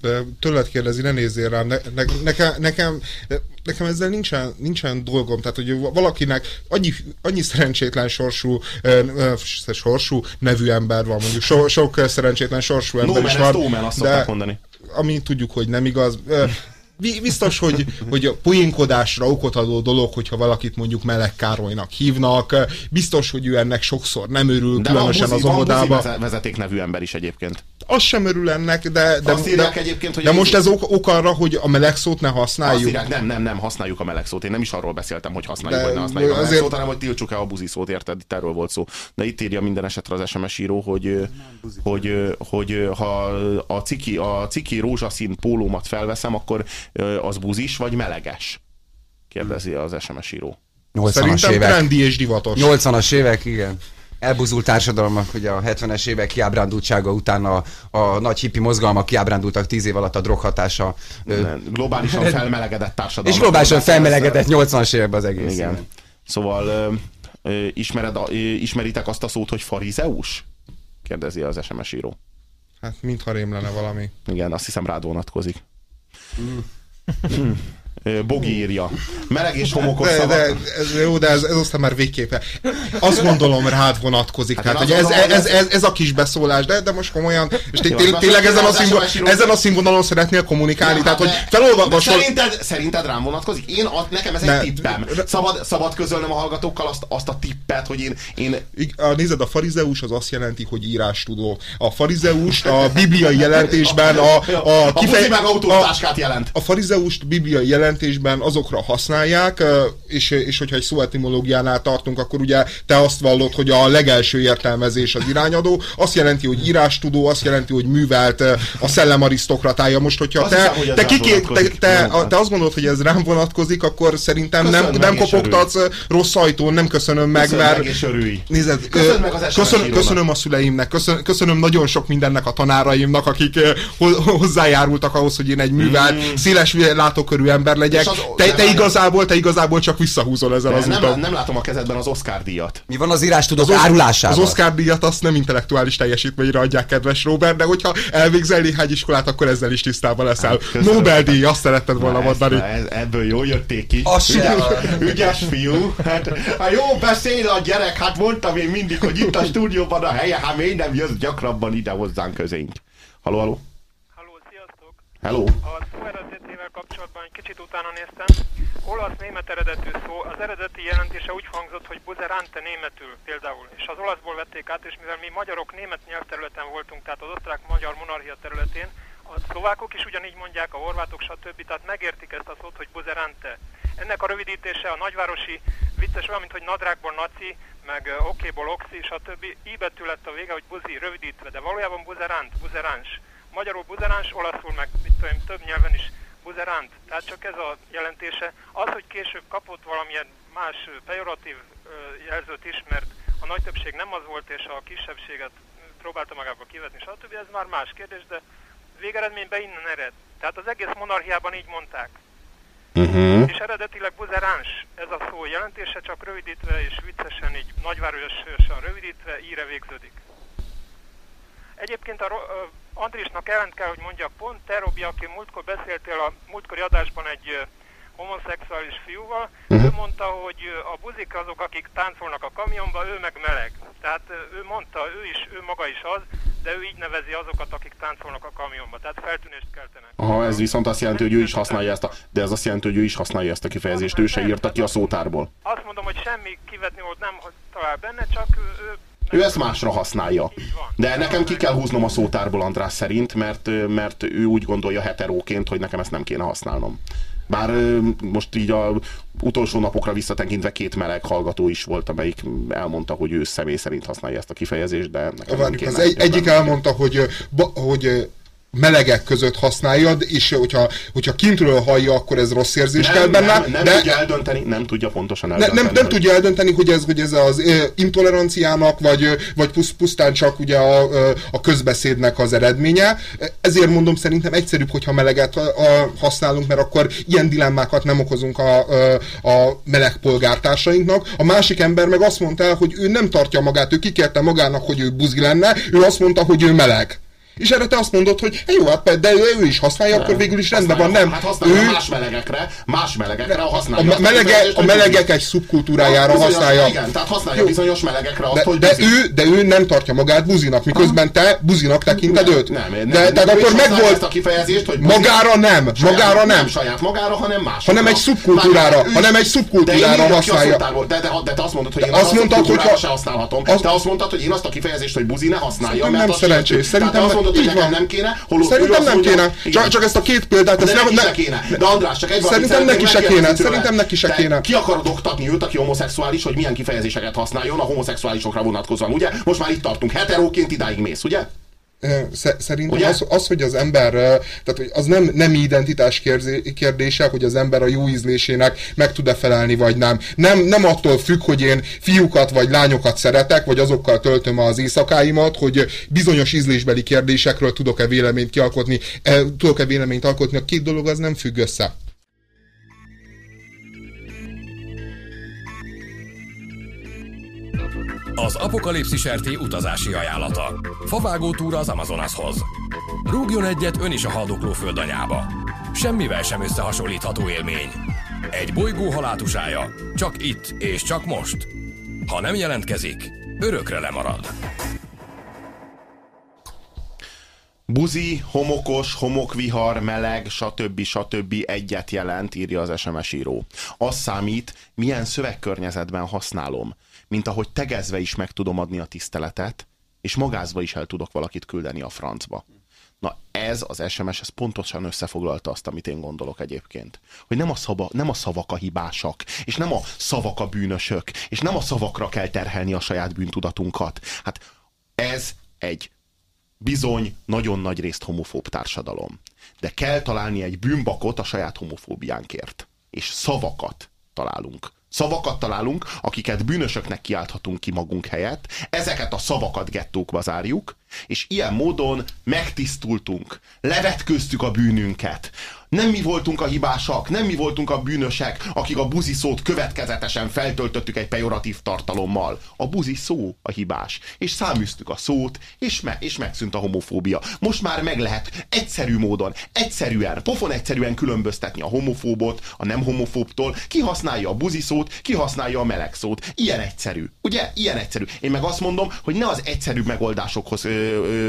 De tőled kérdezi, ne nézzél rám, ne, ne, nekem, nekem, nekem ezzel nincsen, nincsen dolgom, tehát hogy valakinek annyi, annyi szerencsétlen sorsú, ö, ö, sorsú nevű ember van, mondjuk so, sok szerencsétlen sorsú ember Nómen, is van, Tómen, azt szokták mondani. ami tudjuk, hogy nem igaz. Ö, Biztos, hogy, hogy a poénkodásra okot adó dolog, hogyha valakit mondjuk Meleg Károlynak hívnak, biztos, hogy ő ennek sokszor nem örül, De különösen buzi, az van buzi óvodába. veze- vezeték nevű ember is egyébként. Az sem örül ennek, de, de, Azt írják de, egyébként, hogy de most ez ok, ok arra, hogy a meleg szót ne Azt használjuk. írják, nem, nem, nem, használjuk a meleg szót. Én nem is arról beszéltem, hogy használjuk, De vagy ne használjuk a meleg azért- szót, hanem hogy tiltsuk-e a buzi szót, érted? Itt erről volt szó. De itt írja minden esetre az SMS író, hogy, hogy, hogy ha a ciki, a ciki rózsaszín pólómat felveszem, akkor az buzis vagy meleges? Kérdezi az SMS író. 80-as Szerintem évek. trendi és divatos. 80-as évek, igen. Elbuzult társadalmak, ugye a 70-es évek kiábrándultsága után a, a nagy hippi mozgalmak kiábrándultak 10 év alatt a droghatása. ö, Nem, Globálisan felmelegedett társadalom. És globálisan felmelegedett 80-as években az egész. Igen. Szóval ö, ö, ismered a, ö, ismeritek azt a szót, hogy farizeus? Kérdezi az SMS író. Hát mintha rém lenne valami. Igen, azt hiszem rád vonatkozik. Hm. Bogi írja. Meleg és homokos De, szavak. de, ez, jó, de ez, ez aztán már végképe. Azt gondolom rád vonatkozik. Hát Hát tehát, hogy ez, ez, ez, ez, a kis beszólás, de, de most komolyan, és té- Jó, té- azt tényleg ezen a, színvon, ezen a színvonalon szeretnél kommunikálni, tehát hogy hát, felolvasol... Szerinted, szerinted rám vonatkozik? Én, ad, nekem ez egy Ne. tippem. Szabad, szabad közölnöm a hallgatókkal azt, azt a tippet, hogy én, én a, nézed, a farizeus az azt jelenti, hogy írástudó. A farizeust a bibliai jelentésben a, a, a buzi meg autótáskát jelent. a farizeust bibliai jelentésben azokra használják, és, és hogyha egy szóetimológiánál tartunk, akkor ugye te azt vallod, hogy a legelső értelmezés az irányadó, azt jelenti, hogy írástudó, azt jelenti, hogy művelt a szellem arisztokratája. Most, hogyha Azt te, hiszem, hogy te, kiké, te, te, Nem. a, te azt gondolod, hogy ez rám vonatkozik, akkor szerintem nem, Köszönöm nem és kopogtatsz rossz ajtón, nem köszönöm meg, Köszönöm mert meg és örülj. Nézed, Köszönöm ö, meg az SMS köszönöm, a szüleimnek, köszönöm, köszönöm nagyon sok mindennek a tanáraimnak, akik hozzájárultak ahhoz, hogy én egy művelt, széles látókörű ember legyek. Az- Te, te igazából, te igazából csak visszahúzol ezen az úton. nem, nem látom a kezedben az Oscar díjat. Mi van az írástudók Az, Osz- árulásával? az Oscar díjat azt nem intellektuális teljesítményre adják, kedves Robert, de hogyha elvégzel néhány iskolát, akkor ezzel is tisztában leszel. Hát. Nobel-díj, azt szeretted volna Na, mondani. Ez, ebből jól jötték ki. Ügyes, ügyes fiú. Hát, hát jó beszél a gyerek, hát mondtam én mindig, hogy itt a stúdióban a helye, hát miért nem jössz gyakrabban ide hozzánk közénk. Haló, haló? Halló, sziasztok! Hello? A eredetével kapcsolatban egy kicsit utána néztem. Olasz-német eredetű szó, az eredeti jelentése úgy hangzott, hogy buzerante németül például, és az olaszból vették át, és mivel mi magyarok német nyelvterületen voltunk, tehát az osztrák-magyar monarchia területén, a szlovákok is ugyanígy mondják, a horvátok, stb. Tehát megértik ezt a szót, hogy buzerante. Ennek a rövidítése a nagyvárosi vicces olyan, mint hogy nadrágból naci, meg okéból oxi, stb. I betű lett a vége, hogy buzi rövidítve, de valójában buzerant, buzeráns. Magyarul buzeráns, olaszul meg mit tudom, több nyelven is buzerant. Tehát csak ez a jelentése. Az, hogy később kapott valamilyen más pejoratív jelzőt is, mert a nagy többség nem az volt, és a kisebbséget próbálta magába kivetni, stb. Ez már más kérdés, de végeredményben innen ered. Tehát az egész monarchiában így mondták. Uh-huh. És eredetileg buzeráns ez a szó jelentése, csak rövidítve és viccesen így nagyvárosan rövidítve íre végződik. Egyébként a Andrisnak ellent kell, hogy mondjak, pont te, Robi, aki múltkor beszéltél a múltkori adásban egy homoszexuális fiúval, uh-huh. ő mondta, hogy a buzik azok, akik táncolnak a kamionba, ő meg meleg. Tehát ő mondta, ő is, ő maga is az, de ő így nevezi azokat, akik táncolnak a kamionba. Tehát feltűnést keltenek. Aha, ez viszont azt jelenti, hogy ő is használja ezt a... De ez azt jelenti, hogy ő is használja ezt a kifejezést, ő se írta ki a szótárból. Azt mondom, hogy semmi kivetni volt nem talál benne, csak ő... ő ezt másra használja. De nekem ki kell húznom a szótárból András szerint, mert, mert ő úgy gondolja heteróként, hogy nekem ezt nem kéne használnom. Bár most így a utolsó napokra visszatekintve két meleg hallgató is volt, amelyik elmondta, hogy ő személy szerint használja ezt a kifejezést, de nekem nem Várjuk, kéne. az egy, egyik elmondta, hogy, ba, hogy melegek között használjad, és hogyha, hogyha kintről hallja, akkor ez rossz érzés nem, kell benne, nem, nem de tudja eldönteni, nem tudja pontosan ne, eldönteni. nem, nem hogy- tudja eldönteni, hogy ez, hogy ez az intoleranciának, vagy, vagy pusz, pusztán csak ugye a, a közbeszédnek az eredménye. Ezért mondom, szerintem egyszerűbb, hogyha meleget használunk, mert akkor ilyen dilemmákat nem okozunk a, a meleg polgártársainknak. A másik ember meg azt mondta el, hogy ő nem tartja magát, ő kikérte magának, hogy ő buzi lenne, ő azt mondta, hogy ő meleg. És erre te azt mondod, hogy "Hát jó, hát de ő, ő is használja, akkor végül is rendben van, Használja- nem. Hát használja ő, más melegekre, más melegekre a, használja. azt melege, a melegek egy szubkultúrájára Bizonyos- használja. Igen, tehát használja Jó. bizonyos melegekre azt, De, hogy de, buzi. ő, de ő nem tartja magát buzinak, miközben te buzinak tekinted őt. Nem, nem, de, nem, tehát nem, akkor meg használja ezt a volt kifejezést, hogy buzi. magára nem, Saját- magára nem. saját magára, hanem más. Hanem egy szubkultúrára, hanem egy szubkultúrára használja. De, de, de, te azt mondod, hogy én azt mondtad, hogy használhatom. Te azt mondtad, hogy én azt a kifejezést, hogy buzi ne mert nem szerencsés. Szerintem mondod, hogy nekem nem kéne, holott Szerintem nem mondja, kéne. igen. Csak, csak ezt a két példát, De ezt neki nem, se kéne. De András, csak egy Szerintem neki se kéne. Szerintem neki se kéne. Ki akarod oktatni őt, aki homoszexuális, hogy milyen kifejezéseket használjon a homoszexuálisokra vonatkozóan, ugye? Most már itt tartunk. Heteróként idáig mész, ugye? Szerintem Ugye? az, az, hogy az ember, tehát hogy az nem, nem identitás kérdése, hogy az ember a jó ízlésének meg tud-e felelni, vagy nem. nem. Nem attól függ, hogy én fiúkat vagy lányokat szeretek, vagy azokkal töltöm az éjszakáimat, hogy bizonyos ízlésbeli kérdésekről tudok-e véleményt kialkotni, e, tudok-e véleményt alkotni. A két dolog az nem függ össze. Az Apokalipszis RT utazási ajánlata. Favágó túra az Amazonashoz. Rúgjon egyet ön is a haldokló földanyába. Semmivel sem összehasonlítható élmény. Egy bolygó halátusája. Csak itt és csak most. Ha nem jelentkezik, örökre lemarad. Buzi, homokos, homokvihar, meleg, stb. stb. egyet jelent, írja az SMS író. Az számít, milyen szövegkörnyezetben használom, mint ahogy tegezve is meg tudom adni a tiszteletet, és magázva is el tudok valakit küldeni a francba. Na ez az SMS, ez pontosan összefoglalta azt, amit én gondolok egyébként. Hogy nem a, szava, nem a szavak a hibásak, és nem a szavak a bűnösök, és nem a szavakra kell terhelni a saját bűntudatunkat. Hát ez egy bizony nagyon nagy részt homofób társadalom. De kell találni egy bűnbakot a saját homofóbiánkért. És szavakat találunk. Szavakat találunk, akiket bűnösöknek kiálthatunk ki magunk helyett, ezeket a szavakat gettókba zárjuk, és ilyen módon megtisztultunk, levetkőztük a bűnünket. Nem mi voltunk a hibásak, nem mi voltunk a bűnösek, akik a buzi szót következetesen feltöltöttük egy pejoratív tartalommal. A buzi szó a hibás. És száműztük a szót, és, me- és megszűnt a homofóbia. Most már meg lehet egyszerű módon, egyszerűen, pofon egyszerűen különböztetni a homofóbot a nem homofóbtól. Ki használja a buzi szót, ki használja a meleg szót. Ilyen egyszerű. Ugye? Ilyen egyszerű. Én meg azt mondom, hogy ne az egyszerű megoldásokhoz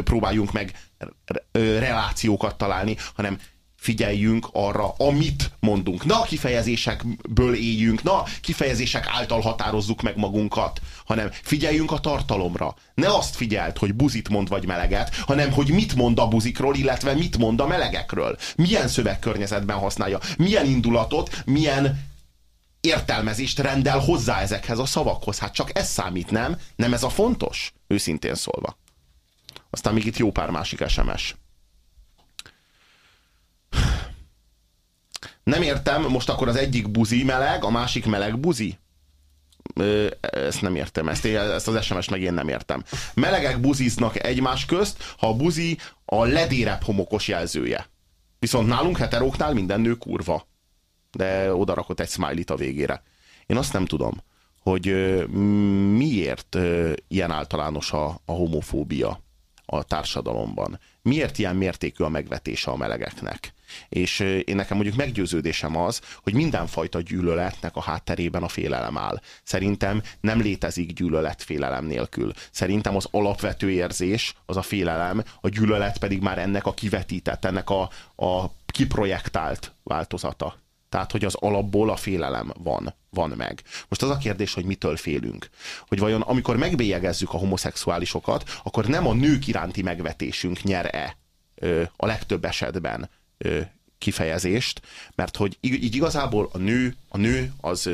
próbáljunk meg relációkat találni, hanem figyeljünk arra, amit mondunk. Na kifejezésekből éljünk, na kifejezések által határozzuk meg magunkat, hanem figyeljünk a tartalomra. Ne azt figyeld, hogy buzit mond vagy meleget, hanem hogy mit mond a buzikról, illetve mit mond a melegekről. Milyen szövegkörnyezetben használja, milyen indulatot, milyen értelmezést rendel hozzá ezekhez a szavakhoz. Hát csak ez számít, nem? Nem ez a fontos? Őszintén szólva. Aztán még itt jó pár másik SMS. Nem értem, most akkor az egyik buzi meleg, a másik meleg buzi? Ezt nem értem, ezt, ezt az SMS meg én nem értem. Melegek buziznak egymás közt, ha a buzi a ledérebb homokos jelzője. Viszont nálunk heteróknál minden nő kurva. De oda rakott egy smiley a végére. Én azt nem tudom, hogy miért ilyen általános a, a homofóbia a társadalomban. Miért ilyen mértékű a megvetése a melegeknek? És én nekem mondjuk meggyőződésem az, hogy mindenfajta gyűlöletnek a hátterében a félelem áll. Szerintem nem létezik gyűlölet félelem nélkül. Szerintem az alapvető érzés az a félelem, a gyűlölet pedig már ennek a kivetített, ennek a, a kiprojektált változata. Tehát, hogy az alapból a félelem van, van meg. Most az a kérdés, hogy mitől félünk. Hogy vajon amikor megbélyegezzük a homoszexuálisokat, akkor nem a nők iránti megvetésünk nyer-e a legtöbb esetben ö, kifejezést, mert hogy így igazából a nő, a nő az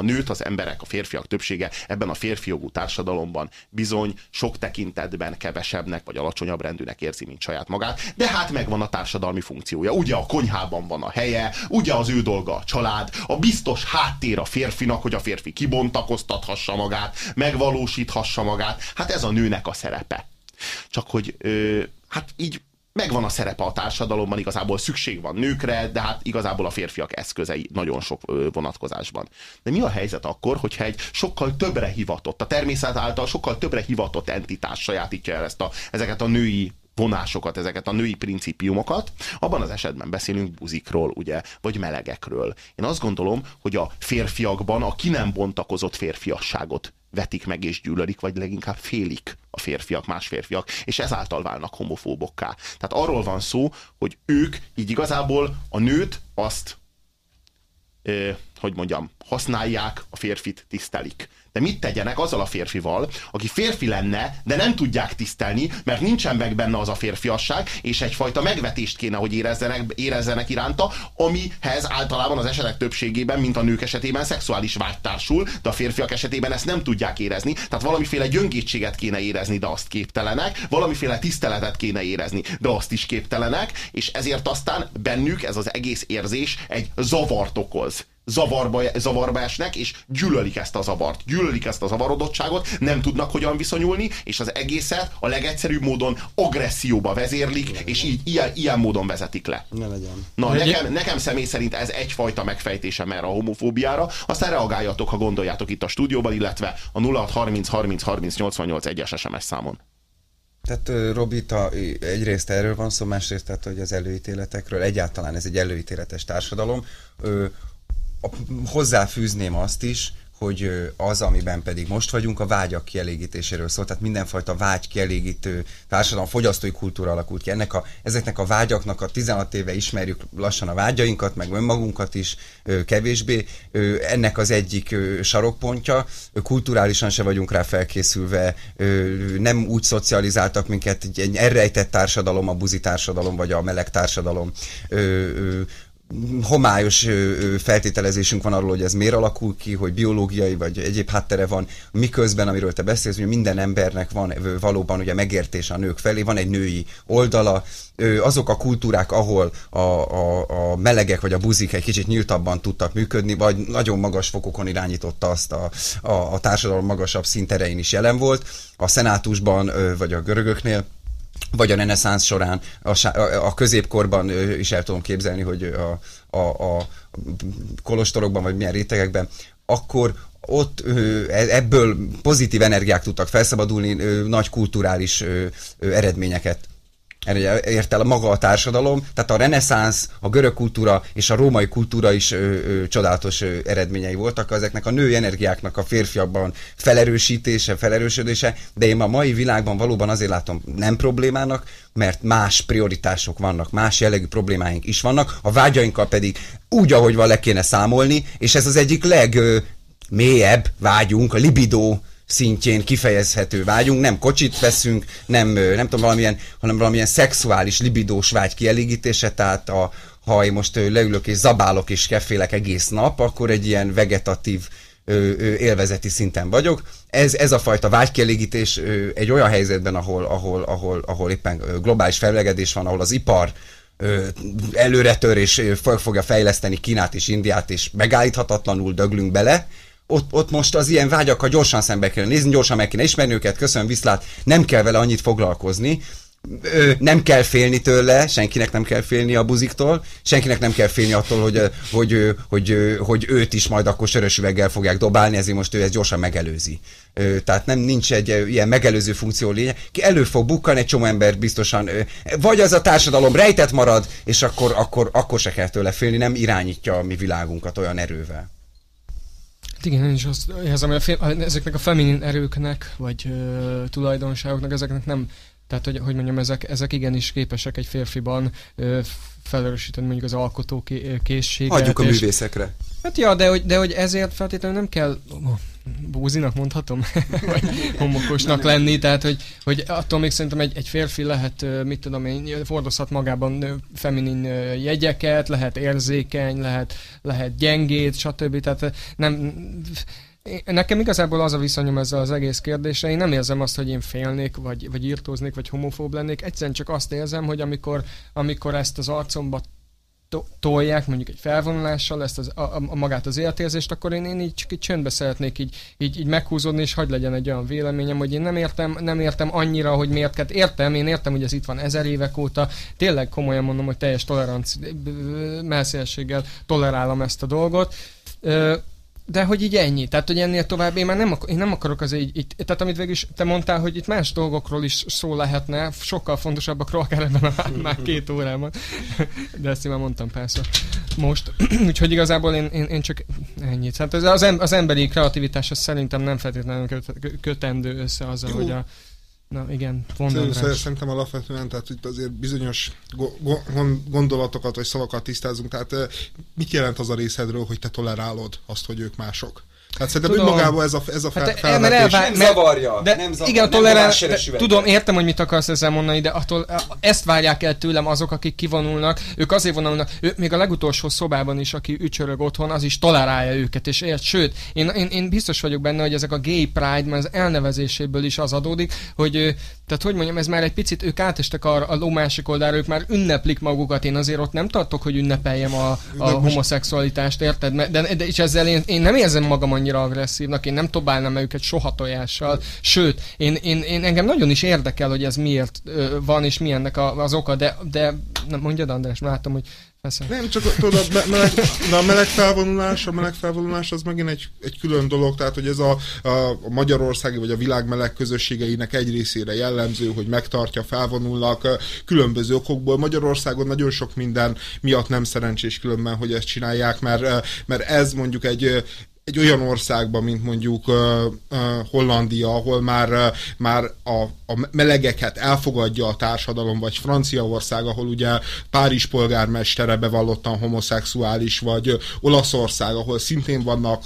a nőt az emberek, a férfiak többsége ebben a férfiogú társadalomban bizony sok tekintetben kevesebbnek vagy alacsonyabb rendűnek érzi, mint saját magát, de hát megvan a társadalmi funkciója. Ugye a konyhában van a helye, ugye az ő dolga a család, a biztos háttér a férfinak, hogy a férfi kibontakoztathassa magát, megvalósíthassa magát. Hát ez a nőnek a szerepe. Csak hogy ö, hát így megvan a szerepe a társadalomban, igazából szükség van nőkre, de hát igazából a férfiak eszközei nagyon sok vonatkozásban. De mi a helyzet akkor, hogyha egy sokkal többre hivatott, a természet által sokkal többre hivatott entitás sajátítja el ezt a, ezeket a női vonásokat, ezeket a női principiumokat, abban az esetben beszélünk buzikról, ugye, vagy melegekről. Én azt gondolom, hogy a férfiakban a ki nem bontakozott férfiasságot vetik meg és gyűlölik, vagy leginkább félik a férfiak, más férfiak, és ezáltal válnak homofóbokká. Tehát arról van szó, hogy ők így igazából a nőt azt, ö, hogy mondjam, használják, a férfit tisztelik. De mit tegyenek azzal a férfival, aki férfi lenne, de nem tudják tisztelni, mert nincsen meg benne az a férfiasság, és egyfajta megvetést kéne, hogy érezzenek, érezzenek iránta, amihez általában az esetek többségében, mint a nők esetében szexuális vágy társul, de a férfiak esetében ezt nem tudják érezni. Tehát valamiféle gyöngétséget kéne érezni, de azt képtelenek, valamiféle tiszteletet kéne érezni, de azt is képtelenek, és ezért aztán bennük ez az egész érzés egy zavart okoz zavarba, zavarba esnek, és gyűlölik ezt a zavart, gyűlölik ezt a zavarodottságot, nem tudnak hogyan viszonyulni, és az egészet a legegyszerűbb módon agresszióba vezérlik, és így ilyen, ilyen módon vezetik le. Ne legyen. Na, nekem, nekem személy szerint ez egyfajta megfejtésem erre a homofóbiára, aztán reagáljatok, ha gondoljátok itt a stúdióban, illetve a 0630 30 30 88 egyes SMS számon. Tehát ö, Robi, ta, egyrészt erről van szó, másrészt tehát, hogy az előítéletekről, egyáltalán ez egy előítéletes társadalom. Ö, hozzáfűzném azt is, hogy az, amiben pedig most vagyunk, a vágyak kielégítéséről szól, tehát mindenfajta vágy kielégítő társadalom, fogyasztói kultúra alakult ki. Ennek a, ezeknek a vágyaknak a 16 éve ismerjük lassan a vágyainkat, meg önmagunkat is kevésbé. Ennek az egyik sarokpontja, kulturálisan se vagyunk rá felkészülve, nem úgy szocializáltak minket, egy elrejtett társadalom, a buzi társadalom, vagy a meleg társadalom. Homályos feltételezésünk van arról, hogy ez miért alakul ki, hogy biológiai vagy egyéb háttere van, miközben, amiről te beszélsz, hogy minden embernek van valóban ugye megértés a nők felé, van egy női oldala, azok a kultúrák, ahol a, a, a melegek vagy a buzik egy kicsit nyíltabban tudtak működni, vagy nagyon magas fokokon irányította azt a, a, a társadalom magasabb szinterein is jelen volt, a szenátusban vagy a görögöknél, vagy a reneszánsz során, a, a középkorban is el tudom képzelni, hogy a, a, a kolostorokban, vagy milyen rétegekben, akkor ott e, ebből pozitív energiák tudtak felszabadulni, nagy kulturális eredményeket el maga a társadalom, tehát a reneszánsz, a görög kultúra és a római kultúra is ö, ö, csodálatos ö, eredményei voltak ezeknek. A női energiáknak a férfiakban felerősítése, felerősödése, de én a mai világban valóban azért látom nem problémának, mert más prioritások vannak, más jellegű problémáink is vannak, a vágyainkkal pedig úgy, ahogy van, le kéne számolni, és ez az egyik legmélyebb vágyunk, a libidó szintjén kifejezhető vágyunk, nem kocsit veszünk, nem, nem tudom, valamilyen, hanem valamilyen szexuális, libidós vágy kielégítése, tehát a, ha én most leülök és zabálok és kefélek egész nap, akkor egy ilyen vegetatív élvezeti szinten vagyok. Ez, ez a fajta vágykielégítés egy olyan helyzetben, ahol, ahol, ahol, ahol éppen globális fellegedés van, ahol az ipar előretör és fogja fejleszteni Kínát és Indiát, és megállíthatatlanul döglünk bele, ott, ott most az ilyen vágyakkal gyorsan szembe kell nézni, gyorsan meg kéne ismerni őket, köszönöm, viszlát, nem kell vele annyit foglalkozni, ö, nem kell félni tőle, senkinek nem kell félni a buziktól, senkinek nem kell félni attól, hogy, hogy, hogy, hogy, hogy őt is majd akkor sörös üveggel fogják dobálni, ezért most ő ezt gyorsan megelőzi. Ö, tehát nem nincs egy ilyen megelőző funkció lénye. Ki elő fog bukkani, egy csomó ember biztosan, ö, vagy az a társadalom rejtett marad, és akkor, akkor, akkor se kell tőle félni, nem irányítja a mi világunkat olyan erővel. Hát igen, én is azt érzem, hogy a, ezeknek a feminin erőknek, vagy ö, tulajdonságoknak, ezeknek nem, tehát hogy, hogy mondjam, ezek, ezek igenis képesek egy férfiban ö, felerősíteni mondjuk az alkotó készséget. Hagyjuk a művészekre. Hát ja, de hogy, de hogy ezért feltétlenül nem kell búzinak mondhatom, vagy homokosnak lenni, tehát hogy, hogy attól még szerintem egy, egy férfi lehet, mit tudom én, fordozhat magában feminin jegyeket, lehet érzékeny, lehet, lehet gyengét, stb. Tehát nem, Nekem igazából az a viszonyom ezzel az egész kérdésre, én nem érzem azt, hogy én félnék, vagy, vagy írtóznék, vagy homofób lennék, egyszerűen csak azt érzem, hogy amikor, amikor ezt az arcomba tolják mondjuk egy felvonulással ezt az, a, a, magát az életérzést, akkor én, én így csak így csöndbe szeretnék így, így, így meghúzódni, és hagy legyen egy olyan véleményem, hogy én nem értem, nem értem annyira, hogy miért kell. Értem, én értem, hogy ez itt van ezer évek óta. Tényleg komolyan mondom, hogy teljes tolerancia, melszélséggel tolerálom ezt a dolgot de hogy így ennyi. Tehát, hogy ennél tovább én már nem, ak- én nem akarok az így, így, tehát amit végül is te mondtál, hogy itt más dolgokról is szó lehetne, sokkal fontosabbakról, akár ebben a már, már két órában. De ezt én már mondtam persze. Most. Úgyhogy igazából én, én, én csak ennyit. Hát az, az, az emberi kreativitás az szerintem nem feltétlenül köt, kötendő össze azzal, Jó. hogy a Na igen, mondd Szerintem alapvetően, tehát itt azért bizonyos gondolatokat vagy szavakat tisztázunk. Tehát mit jelent az a részedről, hogy te tolerálod azt, hogy ők mások? Hát szerintem Tudom. önmagában ez a, ez a fel, Hát, felvetés. mert elvár, Nem mert, zavarja, de nem zavar- igen, a de, süvetel. tudom, értem, hogy mit akarsz ezzel mondani, de attól, ezt várják el tőlem azok, akik kivonulnak. Ők azért vonulnak, ő, még a legutolsó szobában is, aki ücsörög otthon, az is tolerálja őket, és ért, sőt, én, én, én biztos vagyok benne, hogy ezek a gay pride, mert az elnevezéséből is az adódik, hogy tehát hogy mondjam, ez már egy picit, ők átestek arra a ló másik oldalra, ők már ünneplik magukat, én azért ott nem tartok, hogy ünnepeljem a, a homoszexualitást, érted? Mert- De, de és ezzel én, én nem érzem magam annyira agresszívnak, én nem dobálnám őket soha tojással, sőt, én, én, én engem nagyon is érdekel, hogy ez miért van, és mi ennek a, az oka, de, de nem mondjad András, látom, hogy Persze. Nem, csak tudod, a me- meleg, de a meleg felvonulás, a meleg felvonulás az megint egy, egy külön dolog, tehát hogy ez a, a, magyarországi vagy a világ meleg közösségeinek egy részére jellemző, hogy megtartja, felvonulnak különböző okokból. Magyarországon nagyon sok minden miatt nem szerencsés különben, hogy ezt csinálják, mert, mert ez mondjuk egy egy olyan országban, mint mondjuk uh, uh, Hollandia, ahol már, uh, már a, a melegeket elfogadja a társadalom, vagy Franciaország, ahol ugye Párizs polgármestere bevallottan homoszexuális, vagy Olaszország, ahol szintén vannak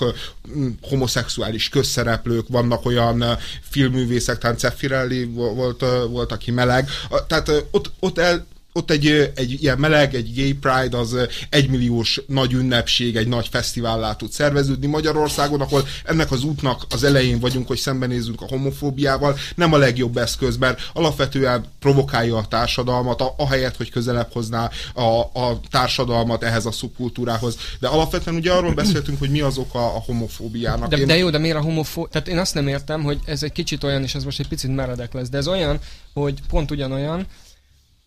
homoszexuális közszereplők, vannak olyan filmművészek, talán Ceffirelli vo- volt, volt, aki meleg, tehát ott, ott el, ott egy, egy ilyen meleg, egy gay pride, az egymilliós nagy ünnepség, egy nagy fesztivállá tud szerveződni Magyarországon, ahol ennek az útnak az elején vagyunk, hogy szembenézzünk a homofóbiával, nem a legjobb eszköz, mert alapvetően provokálja a társadalmat, ahelyett, hogy közelebb hozná a, a társadalmat ehhez a szubkultúrához. De alapvetően ugye arról beszéltünk, hogy mi az oka a homofóbiának. De, Én- de jó, de miért a homofó... Tehát én azt nem értem, hogy ez egy kicsit olyan, és ez most egy picit meredek lesz, de ez olyan, hogy pont ugyanolyan,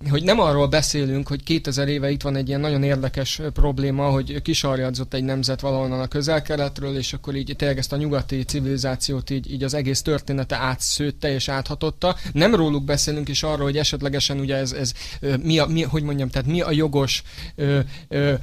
hogy nem arról beszélünk, hogy 2000 éve itt van egy ilyen nagyon érdekes probléma, hogy kisarjadzott egy nemzet valahonnan a közel-keletről, és akkor így tényleg ezt a nyugati civilizációt így, így az egész története átszőtte és áthatotta. Nem róluk beszélünk is arról, hogy esetlegesen ugye ez, ez mi, a, mi, hogy mondjam, tehát mi a jogos, ö, ö,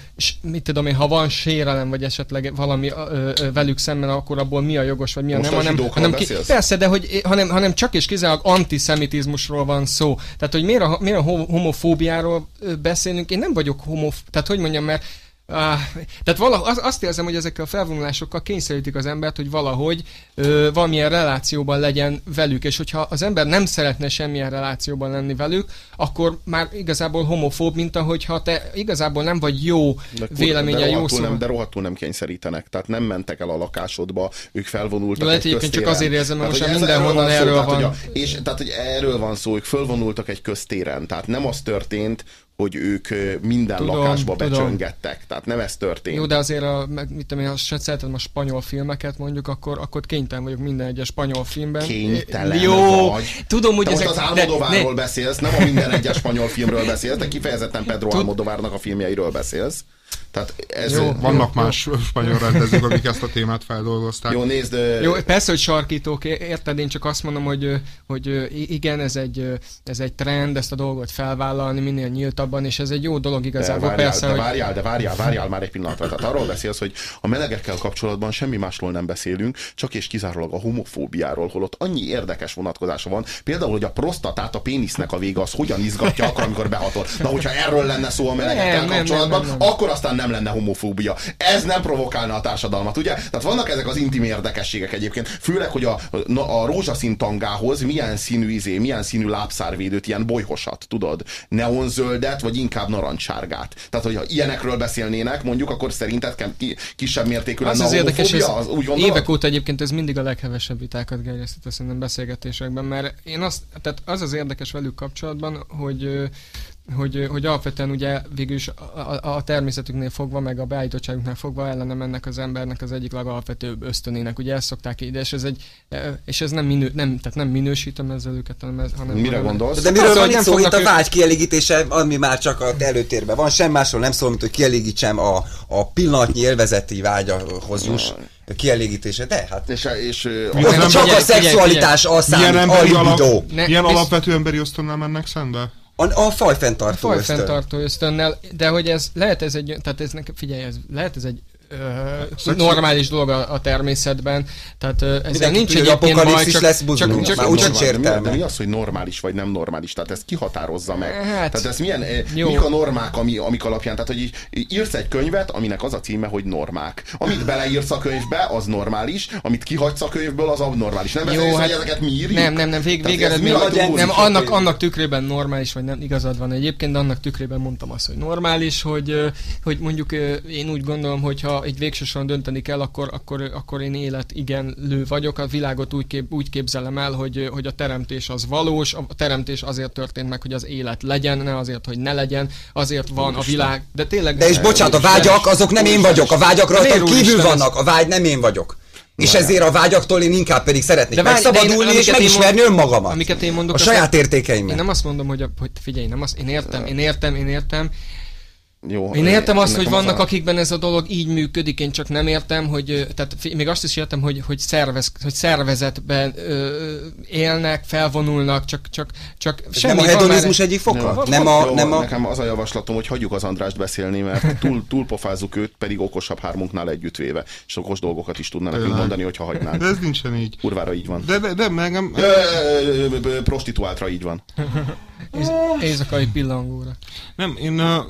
mit tudom én, ha van sérelem, vagy esetleg valami ö, ö, velük szemben, akkor abból mi a jogos, vagy mi a Most nem, hanem, hanem ki? Persze, de hogy, hanem, hanem csak és kizárólag antiszemitizmusról van szó. Tehát, hogy miért a, miért a homofóbiáról beszélünk, én nem vagyok homof... Tehát, hogy mondjam, mert Ah, tehát valahogy az, azt érzem, hogy ezekkel a felvonulásokkal kényszerítik az embert, hogy valahogy ö, valamilyen relációban legyen velük, és hogyha az ember nem szeretne semmilyen relációban lenni velük, akkor már igazából homofób, mint ahogyha te igazából nem vagy jó De véleménye, de jó szó. nem, de rohadtul nem kényszerítenek. Tehát nem mentek el a lakásodba, ők felvonultak Jó, lehet egy egyébként csak köztéren. azért érzem, mert most hogy már ez- mindenhonnan szó, erről tehát, van. hogy a, és tehát, hogy erről van szó, ők fölvonultak egy köztéren. Tehát nem az történt, hogy ők minden Tudom, lakásba tudom. becsöngettek. Tehát nem ez történt. Jó, de azért, a, mit tudom én, ha szeretem a spanyol filmeket mondjuk, akkor, akkor kénytelen vagyok minden egyes spanyol filmben. Kénytelen Jó, vagy. tudom, hogy Te most ezek... az de- Almodovárról ne- beszélsz, nem a minden egyes spanyol filmről beszélsz, de kifejezetten Pedro Tud- Almodovárnak a filmjeiről beszélsz. Tehát ez... Jó. Vannak más spanyol rendezők, akik ezt a témát feldolgozták. Jó, nézd, Jó, persze, hogy sarkítók, érted, én csak azt mondom, hogy, hogy igen, ez egy, ez egy trend, ezt a dolgot felvállalni minél nyíltabban, és ez egy jó dolog De igazából, várjál, persze, de hogy... várjál, de várjál, várjál már egy pillanatra. Tehát arról beszélsz, hogy a melegekkel kapcsolatban semmi másról nem beszélünk, csak és kizárólag a homofóbiáról, holott annyi érdekes vonatkozása van. Például, hogy a prostatát, a pénisznek a vége az hogyan izgatja akkor, amikor behatol. Na, hogyha erről lenne szó a melegekkel Nem, nem, kapcsolatban, nem, nem, nem. akkor aztán nem lenne homofóbia. Ez nem provokálna a társadalmat, ugye? Tehát vannak ezek az intim érdekességek egyébként. Főleg, hogy a, a rózsaszín tangához milyen színű izé, milyen színű lábszárvédőt, ilyen bolyhosat, tudod? Neonzöldet, vagy inkább narancssárgát. Tehát, hogyha ilyenekről beszélnének, mondjuk, akkor szerinted kisebb mértékű lenne az a érdekes, ez? Az, úgy gondolod? évek óta egyébként ez mindig a leghevesebb vitákat gerjesztett szerintem beszélgetésekben, mert én azt, tehát az az érdekes velük kapcsolatban, hogy hogy, hogy alapvetően ugye végül is a, a, a természetüknél fogva, meg a beállítottságuknál fogva ellene mennek az embernek az egyik legalapvetőbb ösztönének, ugye ezt szokták ide, és ez egy, ö, és ez nem, minő, nem, tehát nem minősítem ezzel őket, hanem ez, hanem Mire hanem, gondolsz? De miről van itt nem szó? Itt a vágy kielégítése, ami már csak a előtérben van. Sem másról nem szól, mint hogy kielégítsem a, a pillanatnyi élvezeti vágyahoz juss. Kielégítése, de hát... És, és Milyen az- nem- Csak a szexualitás az Milyen számít, a emberi, alap. Ne, milyen alapvető emberi osztonnal mennek szembe? A, a fajfenntartó ösztön. fajfenntartó ösztönnel, de hogy ez lehet ez egy, tehát ez nekem, figyelj, ez, lehet ez egy ö, normális dolog a, a természetben. Tehát ö, ezzel Mindenki nincs hogy egyébként baj, csak, lesz, csak, buzdulunk. csak, Már csak, úgy csak, sincs de, mi, de értelme. mi az, hogy normális vagy nem normális? Tehát ezt kihatározza meg. Hát, tehát ez milyen, eh, jó. mik a normák, ami, amik alapján? Tehát, hogy így írsz egy könyvet, aminek az a címe, hogy normák. Amit beleírsz a könyvbe, az normális, amit kihagysz a könyvből, az abnormális. Nem Jó, észre, hát hogy ezeket mi írjuk? Nem, nem, nem, vég, végeredmény, nem, annak, annak tükrében normális, vagy nem, igazad van egyébként, de annak tükrében mondtam azt, hogy normális, hogy, hogy mondjuk én úgy gondolom, hogy ha egy végső soron dönteni kell, akkor, akkor, akkor én élet igenlő vagyok, a világot úgy, kép, úgy képzelem el, hogy, hogy a teremtés az valós, a teremtés azért történt meg, hogy az élet legyen, ne azért, hogy ne legyen, azért van a világ, de tényleg... De és bocsánat, a vágyak, azok nem én vagyok. A vágyak rajtam úristen kívül vannak. A vágy nem én vagyok. És ezért a vágyaktól én inkább pedig szeretnék De de én- megszabadulni és megismerni mond- önmagamat. amiket én mondok, a saját értékeimet. Én nem azt mondom, hogy, a, hogy figyelj, nem azt, én értem, én értem, én értem, Jó, Én értem azt, hogy vannak, az a- akikben ez a dolog így működik, én csak nem értem, hogy, tehát még azt is értem, hogy, hogy, szervez, hogy szervezetben ö, élnek, felvonulnak, csak, csak, csak Ez semmi nem a hedonizmus már- egyik foka? Jó. Nem a, Jó, nem a... Nekem az a javaslatom, hogy hagyjuk az Andrást beszélni, mert túl, túl pofázzuk őt, pedig okosabb hármunknál együttvéve. És okos dolgokat is tudna nekünk mondani, hogyha De hagynánk. ez nincsen így. Kurvára így van. De, de, de meg nem... Ö, ö, ö, ö, Prostituáltra így van. Éjszakai pillangóra. Nem, én... Uh,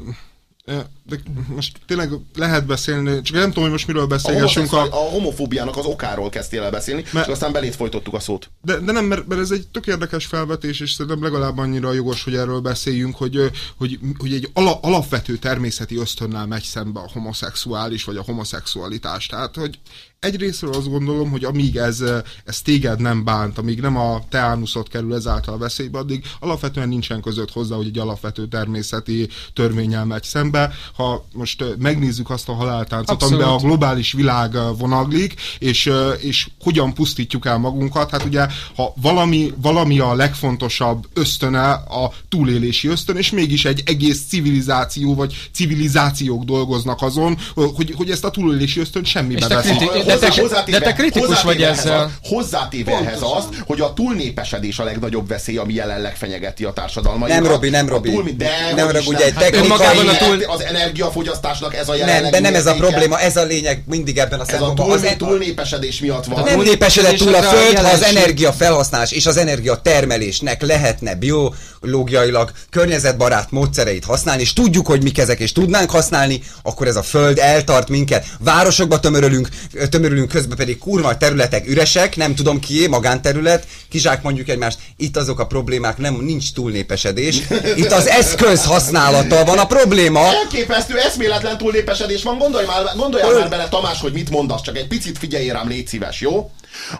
de most tényleg lehet beszélni, csak nem tudom, hogy most miről beszélgessünk. A, a homofóbiának az okáról kezdtél el beszélni, Mert- és aztán belét folytottuk a szót. de, de nem, mert, mert ez egy tök érdekes felvetés, és szerintem legalább annyira jogos, hogy erről beszéljünk, hogy, hogy, hogy egy ala, alapvető természeti ösztönnel megy szembe a homoszexuális, vagy a homoszexualitás. Tehát, hogy egyrésztről azt gondolom, hogy amíg ez, ö, ez téged nem bánt, amíg nem a teánuszot kerül ezáltal veszélybe, addig alapvetően nincsen között hozzá, hogy egy alapvető természeti törvényel megy szembe. Ha most ö, megnézzük azt a haláltáncot, Abszolút. amiben a globális világ ö, vonaglik, és, és hogyan pusztítjuk el magunkat, hát ugye, ha valami, valami a legfontosabb ösztöne a túlélési ösztön, és mégis egy egész civilizáció, vagy civilizációk dolgoznak azon, hogy, hogy ezt a túlélési ösztön semmibe te veszik. De te- de te kritikus vagy hozzátéve ezzel. Ehhez, a- hozzátéve ehhez azt, hogy a túlnépesedés a legnagyobb veszély, ami jelenleg fenyegeti a társadalmainkat. Nem, Robi, nem, A Robi. túl, de, Nem, Robi, ugye egy Hát technikai- a túl- Az energiafogyasztásnak ez a jelenlegi Nem, de nem ez a probléma, ez a lényeg mindig ebben a Ez a szempontban. túl, Az e- túlnépesedés miatt van. nem népesedett túl a a föld, ha az jelenség. energia felhasználás és az energia termelésnek lehetne biológiailag környezetbarát módszereit használni, és tudjuk, hogy mik ezek, és tudnánk használni, akkor ez a föld eltart minket. Városokba tömörülünk, tömörülünk közben pedig kurva területek üresek, nem tudom kié, magánterület, kizsák mondjuk egymást. Itt azok a problémák, nem, nincs túlnépesedés. Itt az eszköz használata van a probléma. Elképesztő, eszméletlen túlnépesedés van. Gondolj már, gondoljál már bele, Tamás, hogy mit mondasz, csak egy picit figyelj rám, légy szíves, jó?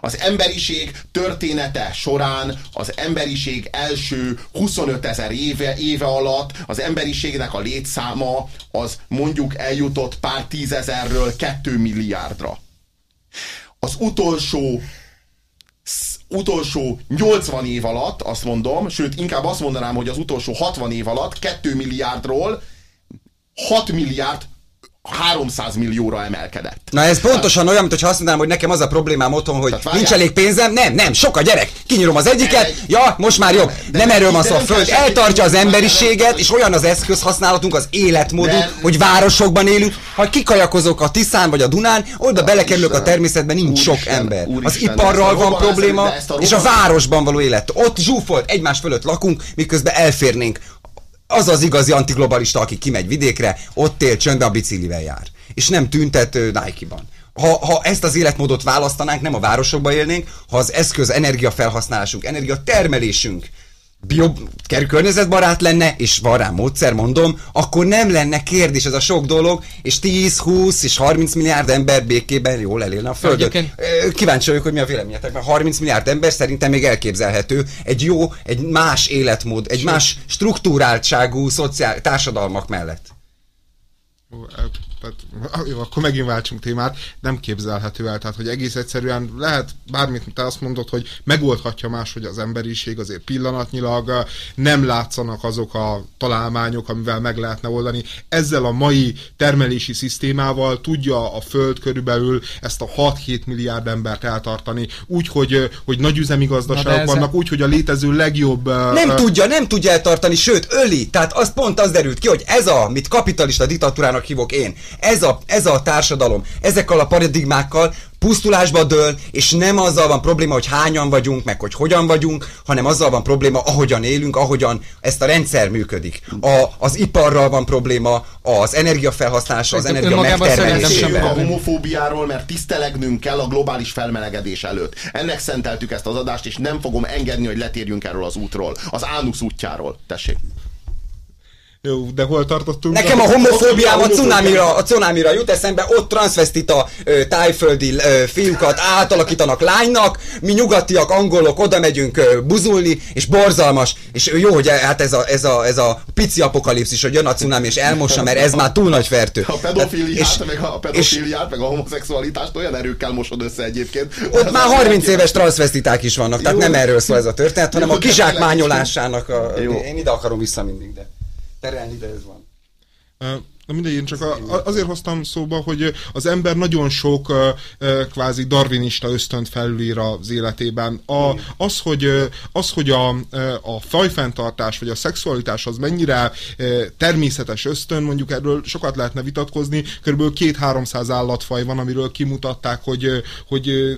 Az emberiség története során az emberiség első 25 ezer éve, éve alatt az emberiségnek a létszáma az mondjuk eljutott pár tízezerről 2 milliárdra. Az utolsó utolsó 80 év alatt, azt mondom, sőt, inkább azt mondanám, hogy az utolsó 60 év alatt 2 milliárdról 6 milliárd 300 millióra emelkedett. Na ez pontosan olyan, mint hogyha azt mondanám, hogy nekem az a problémám otthon, hogy Tehát nincs elég pénzem. Nem, nem, sok a gyerek. Kinyírom az egyiket, Egy- ja, most már jobb. De- Nem erről van szó, a nem föld eltartja az emberiséget, nem- és olyan az eszközhasználatunk, az életmódunk, De- hogy városokban élünk. Ha kikajakozok a Tiszán vagy a Dunán, oda belekerülök a természetben, nincs sok ember. Az iparral van probléma, és a városban való élet. Ott zsúfolt, egymás fölött lakunk, miközben elférnénk az az igazi antiglobalista, aki kimegy vidékre, ott él csöndbe a biciklivel jár. És nem tüntet Nike-ban. Ha, ha ezt az életmódot választanánk, nem a városokba élnénk, ha az eszköz energiafelhasználásunk, energiatermelésünk bio, környezetbarát lenne, és van rá módszer, mondom, akkor nem lenne kérdés ez a sok dolog, és 10, 20 és 30 milliárd ember békében jól elélne a Földön. Egyébként- Kíváncsi vagyok, hogy mi a véleményetek, mert 30 milliárd ember szerintem még elképzelhető. Egy jó, egy más életmód, egy más struktúráltságú szociál, társadalmak mellett. E, Tehát, jó, akkor megint váltsunk témát, nem képzelhető el, tehát hogy egész egyszerűen lehet bármit, te azt mondod, hogy megoldhatja máshogy az emberiség, azért pillanatnyilag eh, nem látszanak azok a találmányok, amivel meg lehetne oldani. Ezzel a mai termelési szisztémával tudja a Föld körülbelül ezt a 6-7 milliárd embert eltartani, úgy, hogy, eh, hogy nagy üzemi Na gazdaságok ez- vannak, úgy, hogy a létező legjobb... eh, Nem eh, tudja, nem tudja eltartani, sőt, öli. Tehát az pont az derült ki, hogy ez a, mit kapitalista diktatúrának hívok én, Ez a, ez a társadalom, ezekkel a paradigmákkal pusztulásba dől, és nem azzal van probléma, hogy hányan vagyunk, meg hogy hogyan vagyunk, hanem azzal van probléma, ahogyan élünk, ahogyan ezt a rendszer működik. A, az iparral van probléma, az energiafelhasználással, az energia megtermelésével. a homofóbiáról, mert tisztelegnünk kell a globális felmelegedés előtt. Ennek szenteltük ezt az adást, és nem fogom engedni, hogy letérjünk erről az útról. Az ánusz útjáról. Tessék. Jó, de hol tartottunk? Nekem a homofóbiám a cunámira, a cunámira jut eszembe, ott transvestita ö, tájföldi ö, fiúkat átalakítanak lánynak, mi nyugatiak, angolok oda megyünk ö, buzulni, és borzalmas, és jó, hogy hát ez a, ez a, ez a pici apokalipszis, hogy jön a cunámi és elmossa, mert ez már túl nagy fertő. A pedofiliát, És- meg a pedofiliát, meg a homoszexualitást olyan erőkkel mosod össze egyébként. Ott már az 30 elképesztő. éves transvestiták is vannak, tehát Jó. nem erről szól ez a történet, hanem Jó, a kizsákmányolásának a... Jó. Én ide akarom vissza mindig, de terelni, de ez van. Na mindegy, én csak a, azért hoztam szóba, hogy az ember nagyon sok kvázi darwinista ösztönt felülír az életében. A, az, hogy, az, hogy a, a fajfenntartás vagy a szexualitás az mennyire természetes ösztön, mondjuk erről sokat lehetne vitatkozni, kb. 2-300 állatfaj van, amiről kimutatták, hogy, hogy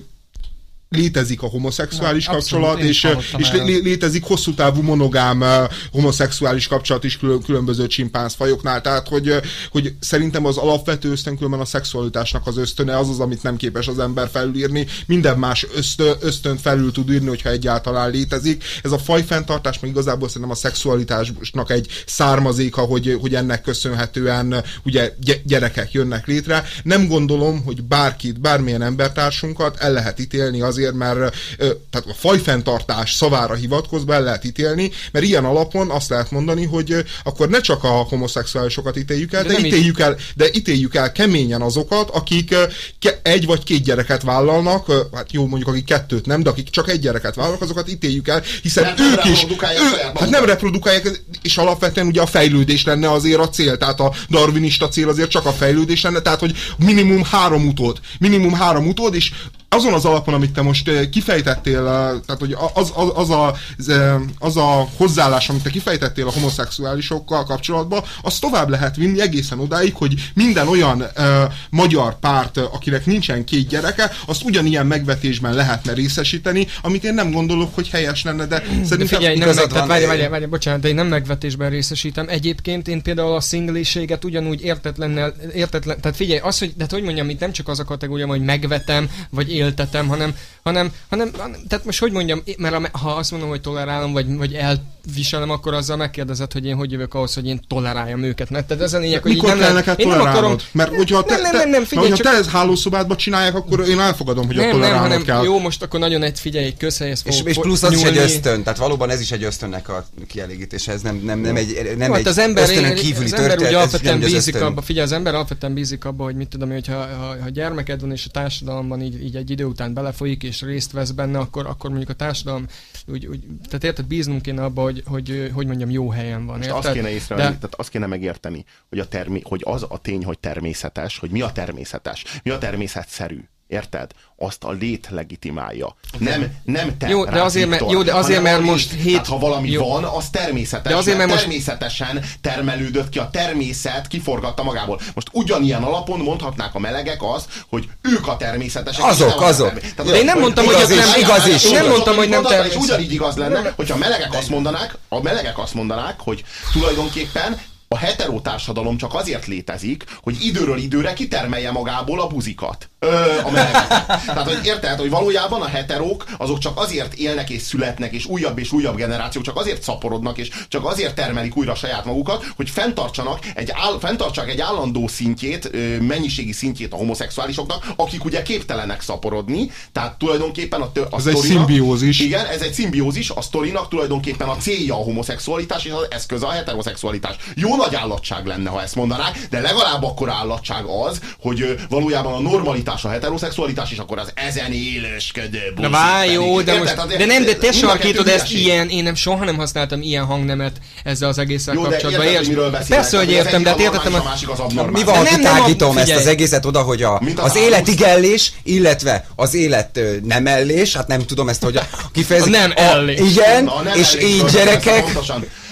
létezik a homoszexuális Na, abszolút, kapcsolat, is és, és lé- létezik hosszú távú monogám ö, homoszexuális kapcsolat is külön, különböző csimpánzfajoknál, tehát hogy, ö, hogy szerintem az alapvető ösztön különben a szexualitásnak az ösztöne, az az, amit nem képes az ember felülírni, minden más ösztö, ösztönt felül tud írni, hogyha egyáltalán létezik. Ez a fajfenntartás meg igazából szerintem a szexualitásnak egy származéka, hogy, hogy ennek köszönhetően ö, ugye gy- gyerekek jönnek létre. Nem gondolom, hogy bárkit, bármilyen embertársunkat el lehet ítélni azért, mert tehát a fajfenntartás szavára hivatkozva el lehet ítélni, mert ilyen alapon azt lehet mondani, hogy akkor ne csak a homoszexuálisokat ítéljük el, De de, nem így. ítéljük el, de ítéljük el keményen azokat, akik egy vagy két gyereket vállalnak, hát jó, mondjuk akik kettőt nem, de akik csak egy gyereket vállalnak, azokat ítéljük el, hiszen Mert nem ők is, reprodukálják ő, hát nem reprodukálják, és alapvetően ugye a fejlődés lenne azért a cél, tehát a darwinista cél azért csak a fejlődés lenne, tehát hogy minimum három utód, minimum három utód, és azon az alapon, amit te most eh, kifejtettél, eh, tehát hogy az, az, az, a, az, eh, az a hozzáállás, amit te kifejtettél a homoszexuálisokkal kapcsolatban, azt tovább lehet vinni egészen odáig, hogy minden olyan uh, magyar párt, akinek nincsen két gyereke, azt ugyanilyen megvetésben lehetne részesíteni, amit én nem gondolok, hogy helyes lenne, de De szerintem figyelj, nem meg, van, várj, várj, várj, bocsánat, de én nem megvetésben részesítem. Egyébként én például a szingliséget ugyanúgy értetlennel, értetlen, tehát figyelj, az, hogy, de hogy mondjam, itt nem csak az a kategória, hogy megvetem, vagy éltetem, hanem, hanem, hanem, tehát most hogy mondjam, mert ha azt mondom, hogy tolerálom, vagy, vagy elviselem, akkor azzal megkérdezed, hogy én hogy jövök ahhoz, hogy én toleráljam őket. Mert tehát ez a lényeg, hogy Mikor így kell nem neked lehet, én nem akarom? Mert hogyha te, nem, nem, te, nem, nem, mert figyelj, hogyha csak, te ezt hálószobádba csinálják, akkor én elfogadom, hogy a nem, nem, tolerálnod hanem kell. jó, most akkor nagyon egy, figyelj, egy közhelyhez És, és plusz az is egy nyúlni. ösztön, tehát valóban ez is egy ösztönnek a kielégítése, ez nem, nem, nem egy, nem Hát egy az ember, ösztönön kívüli az ember történet, ez alapvetően az bízik abba, figyelj, az ember alapvetően bízik abba, hogy mit tudom, én, hogyha ha, ha gyermeked van és a társadalomban így, így egy idő után belefolyik és részt vesz benne, akkor, akkor mondjuk a társadalom úgy, úgy tehát érted, bíznunk kéne abba, hogy, hogy, hogy mondjam, jó helyen van. Most Érted? azt kéne észrevenni, De- tehát azt kéne megérteni, hogy, a termé, hogy az a tény, hogy természetes, hogy mi a természetes, mi a természetszerű. Érted? Azt a lét legitimálja. Nem, nem te, Jó, de azért, mert- Viktor, jó, de azért, mert most hét- Tehát, ha valami jó. van, az természetes. De azért, mert, mert most- természetesen termelődött ki, a természet kiforgatta magából. Most ugyanilyen alapon mondhatnák a melegek azt, hogy ők a természetesek. és Azok, nem azok. Tehát, De én nem mondtam, hogy ez nem- igaz is. Nem mondtam, hogy nem És természet. ugyanígy igaz lenne, hogyha a melegek azt mondanák, a melegek azt mondanák, hogy tulajdonképpen a hetero társadalom csak azért létezik, hogy időről időre kitermelje magából a buzikat. Ö, a. Tehát, hogy érted, hogy valójában a heterók azok csak azért élnek és születnek, és újabb és újabb generációk csak azért szaporodnak, és csak azért termelik újra saját magukat, hogy fenntartsanak egy, áll, fenntartsák egy állandó szintjét, mennyiségi szintjét a homoszexuálisoknak, akik ugye képtelenek szaporodni, tehát tulajdonképpen a, a Ez egy sztorinak- szimbiózis. Igen, ez egy szimbiózis, a sztorinak tulajdonképpen a célja a homoszexualitás, és az eszköze a heteroszexualitás. Jó nagy állatság lenne, ha ezt mondanák, de legalább akkor állatság az, hogy valójában a normalitás a heteroszexualitás, és akkor az ezen élősködő Na vár, jó, de Érted? most, de nem, de te sarkítod ezt ilyen, én nem soha nem használtam ilyen hangnemet ezzel az egésszel Jó, de kapcsolatban. érted, miről beszélek? Persze, hogy értem, de hát értettem, a másik az Mi abnormális. van, ha nem, nem, kitágítom a- ezt az egészet oda, hogy a, az életigellés, illetve az élet ö, nemellés, hát nem tudom ezt, hogy a kifejezni. Nem ellés. Igen, nem és ellés, így gyerekek,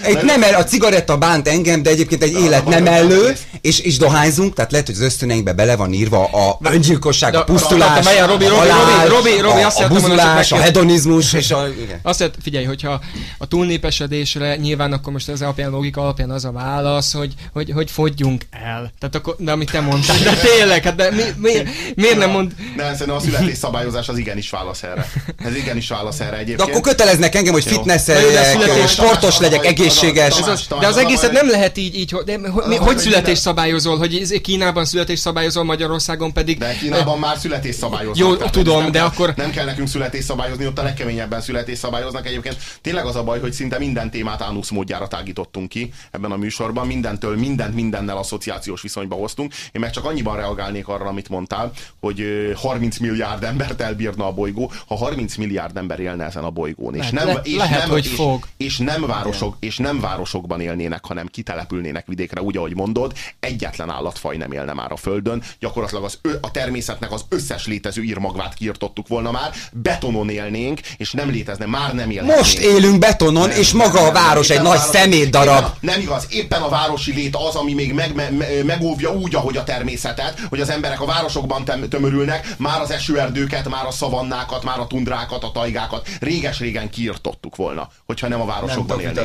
Egy nem el, a cigaretta bánt engem, de egyébként egy élet van, nem elő, és, és dohányzunk, tehát lehet, hogy az ösztöneinkbe bele van írva a öngyilkosság, a de- pusztulás, de- de- a Robi, Robi, halál, Robi, Robi, Robi, a, azt a buzulás, a hedonizmus, és a... Igen. Azt lehet, figyelj, hogyha a túlnépesedésre nyilván akkor most ez alapján, logika alapján az a válasz, hogy, hogy, hogy fogyjunk el. Tehát akkor, de amit te mondtál, de tényleg, hát de mi, mi, miért nem mond... Nem, szerintem a születésszabályozás az igenis válasz erre. Ez igenis válasz erre De egyébként. akkor köteleznek engem, hogy De születés- sportos legyek, Tamás, egészséges. Az, Tamás, de az az egészet nem lehet így, így hogy, de, hogy, mi, Az hogy hogy születés minden- szabályozol, hogy Kínában születés szabályozol, Magyarországon pedig... De Kínában már születésszabályoznak. Jó, tudom, de kell- akkor- Nem kell nekünk születésszabályozni, ott a legkeményebben születésszabályoznak. Egyébként tényleg az a baj, hogy szinte minden témát ánusz módjára tágítottunk ki ebben a műsorban. Mindentől, mindent mindennel asszociációs viszonyba hoztunk. Én meg csak annyiban reagálnék arra, amit mondtál, hogy ö, 30 milliárd embert elbírna a bolygó, ha 30 milliárd ember élne ezen a bolygón. És Lehet, nem, le- és lehet, nem, hogy és, fog. És nem, városok, és nem városokban élnének, hanem kitelepülnének vidékre, úgy, ahogy mondod, egyetlen állatfaj nem élne már a Földön. Gyakorlatilag az, a természetnek az összes létező írmagvát kiirtottuk volna már, betonon élnénk, és nem létezne, már nem élhetnénk. Most élünk betonon, és maga a város egy nagy szemét darab. Nem igaz, éppen a városi lét az, ami még meg, me, me, megóvja úgy, ahogy a természetet, hogy az emberek a városokban tömörülnek, már az esőerdőket, már a szavannákat, már a tundrákat, a tajgákat réges-régen kiirtottuk volna, hogyha nem a Nem városokban élnénk.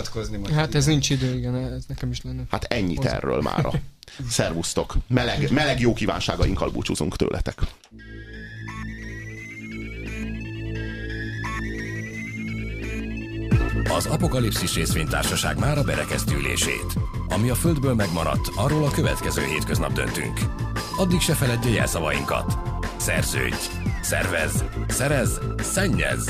Most. Hát ez nincs idő, igen, ez nekem is lenne. Hát ennyit erről mára. Szervusztok. Meleg, meleg jó kívánságainkkal búcsúzunk tőletek. Az Apokalipszis részvénytársaság már a berekeztülését. Ami a Földből megmaradt, arról a következő hétköznap döntünk. Addig se feledje jelszavainkat. Szerződj, szervez, szerez, szennyez.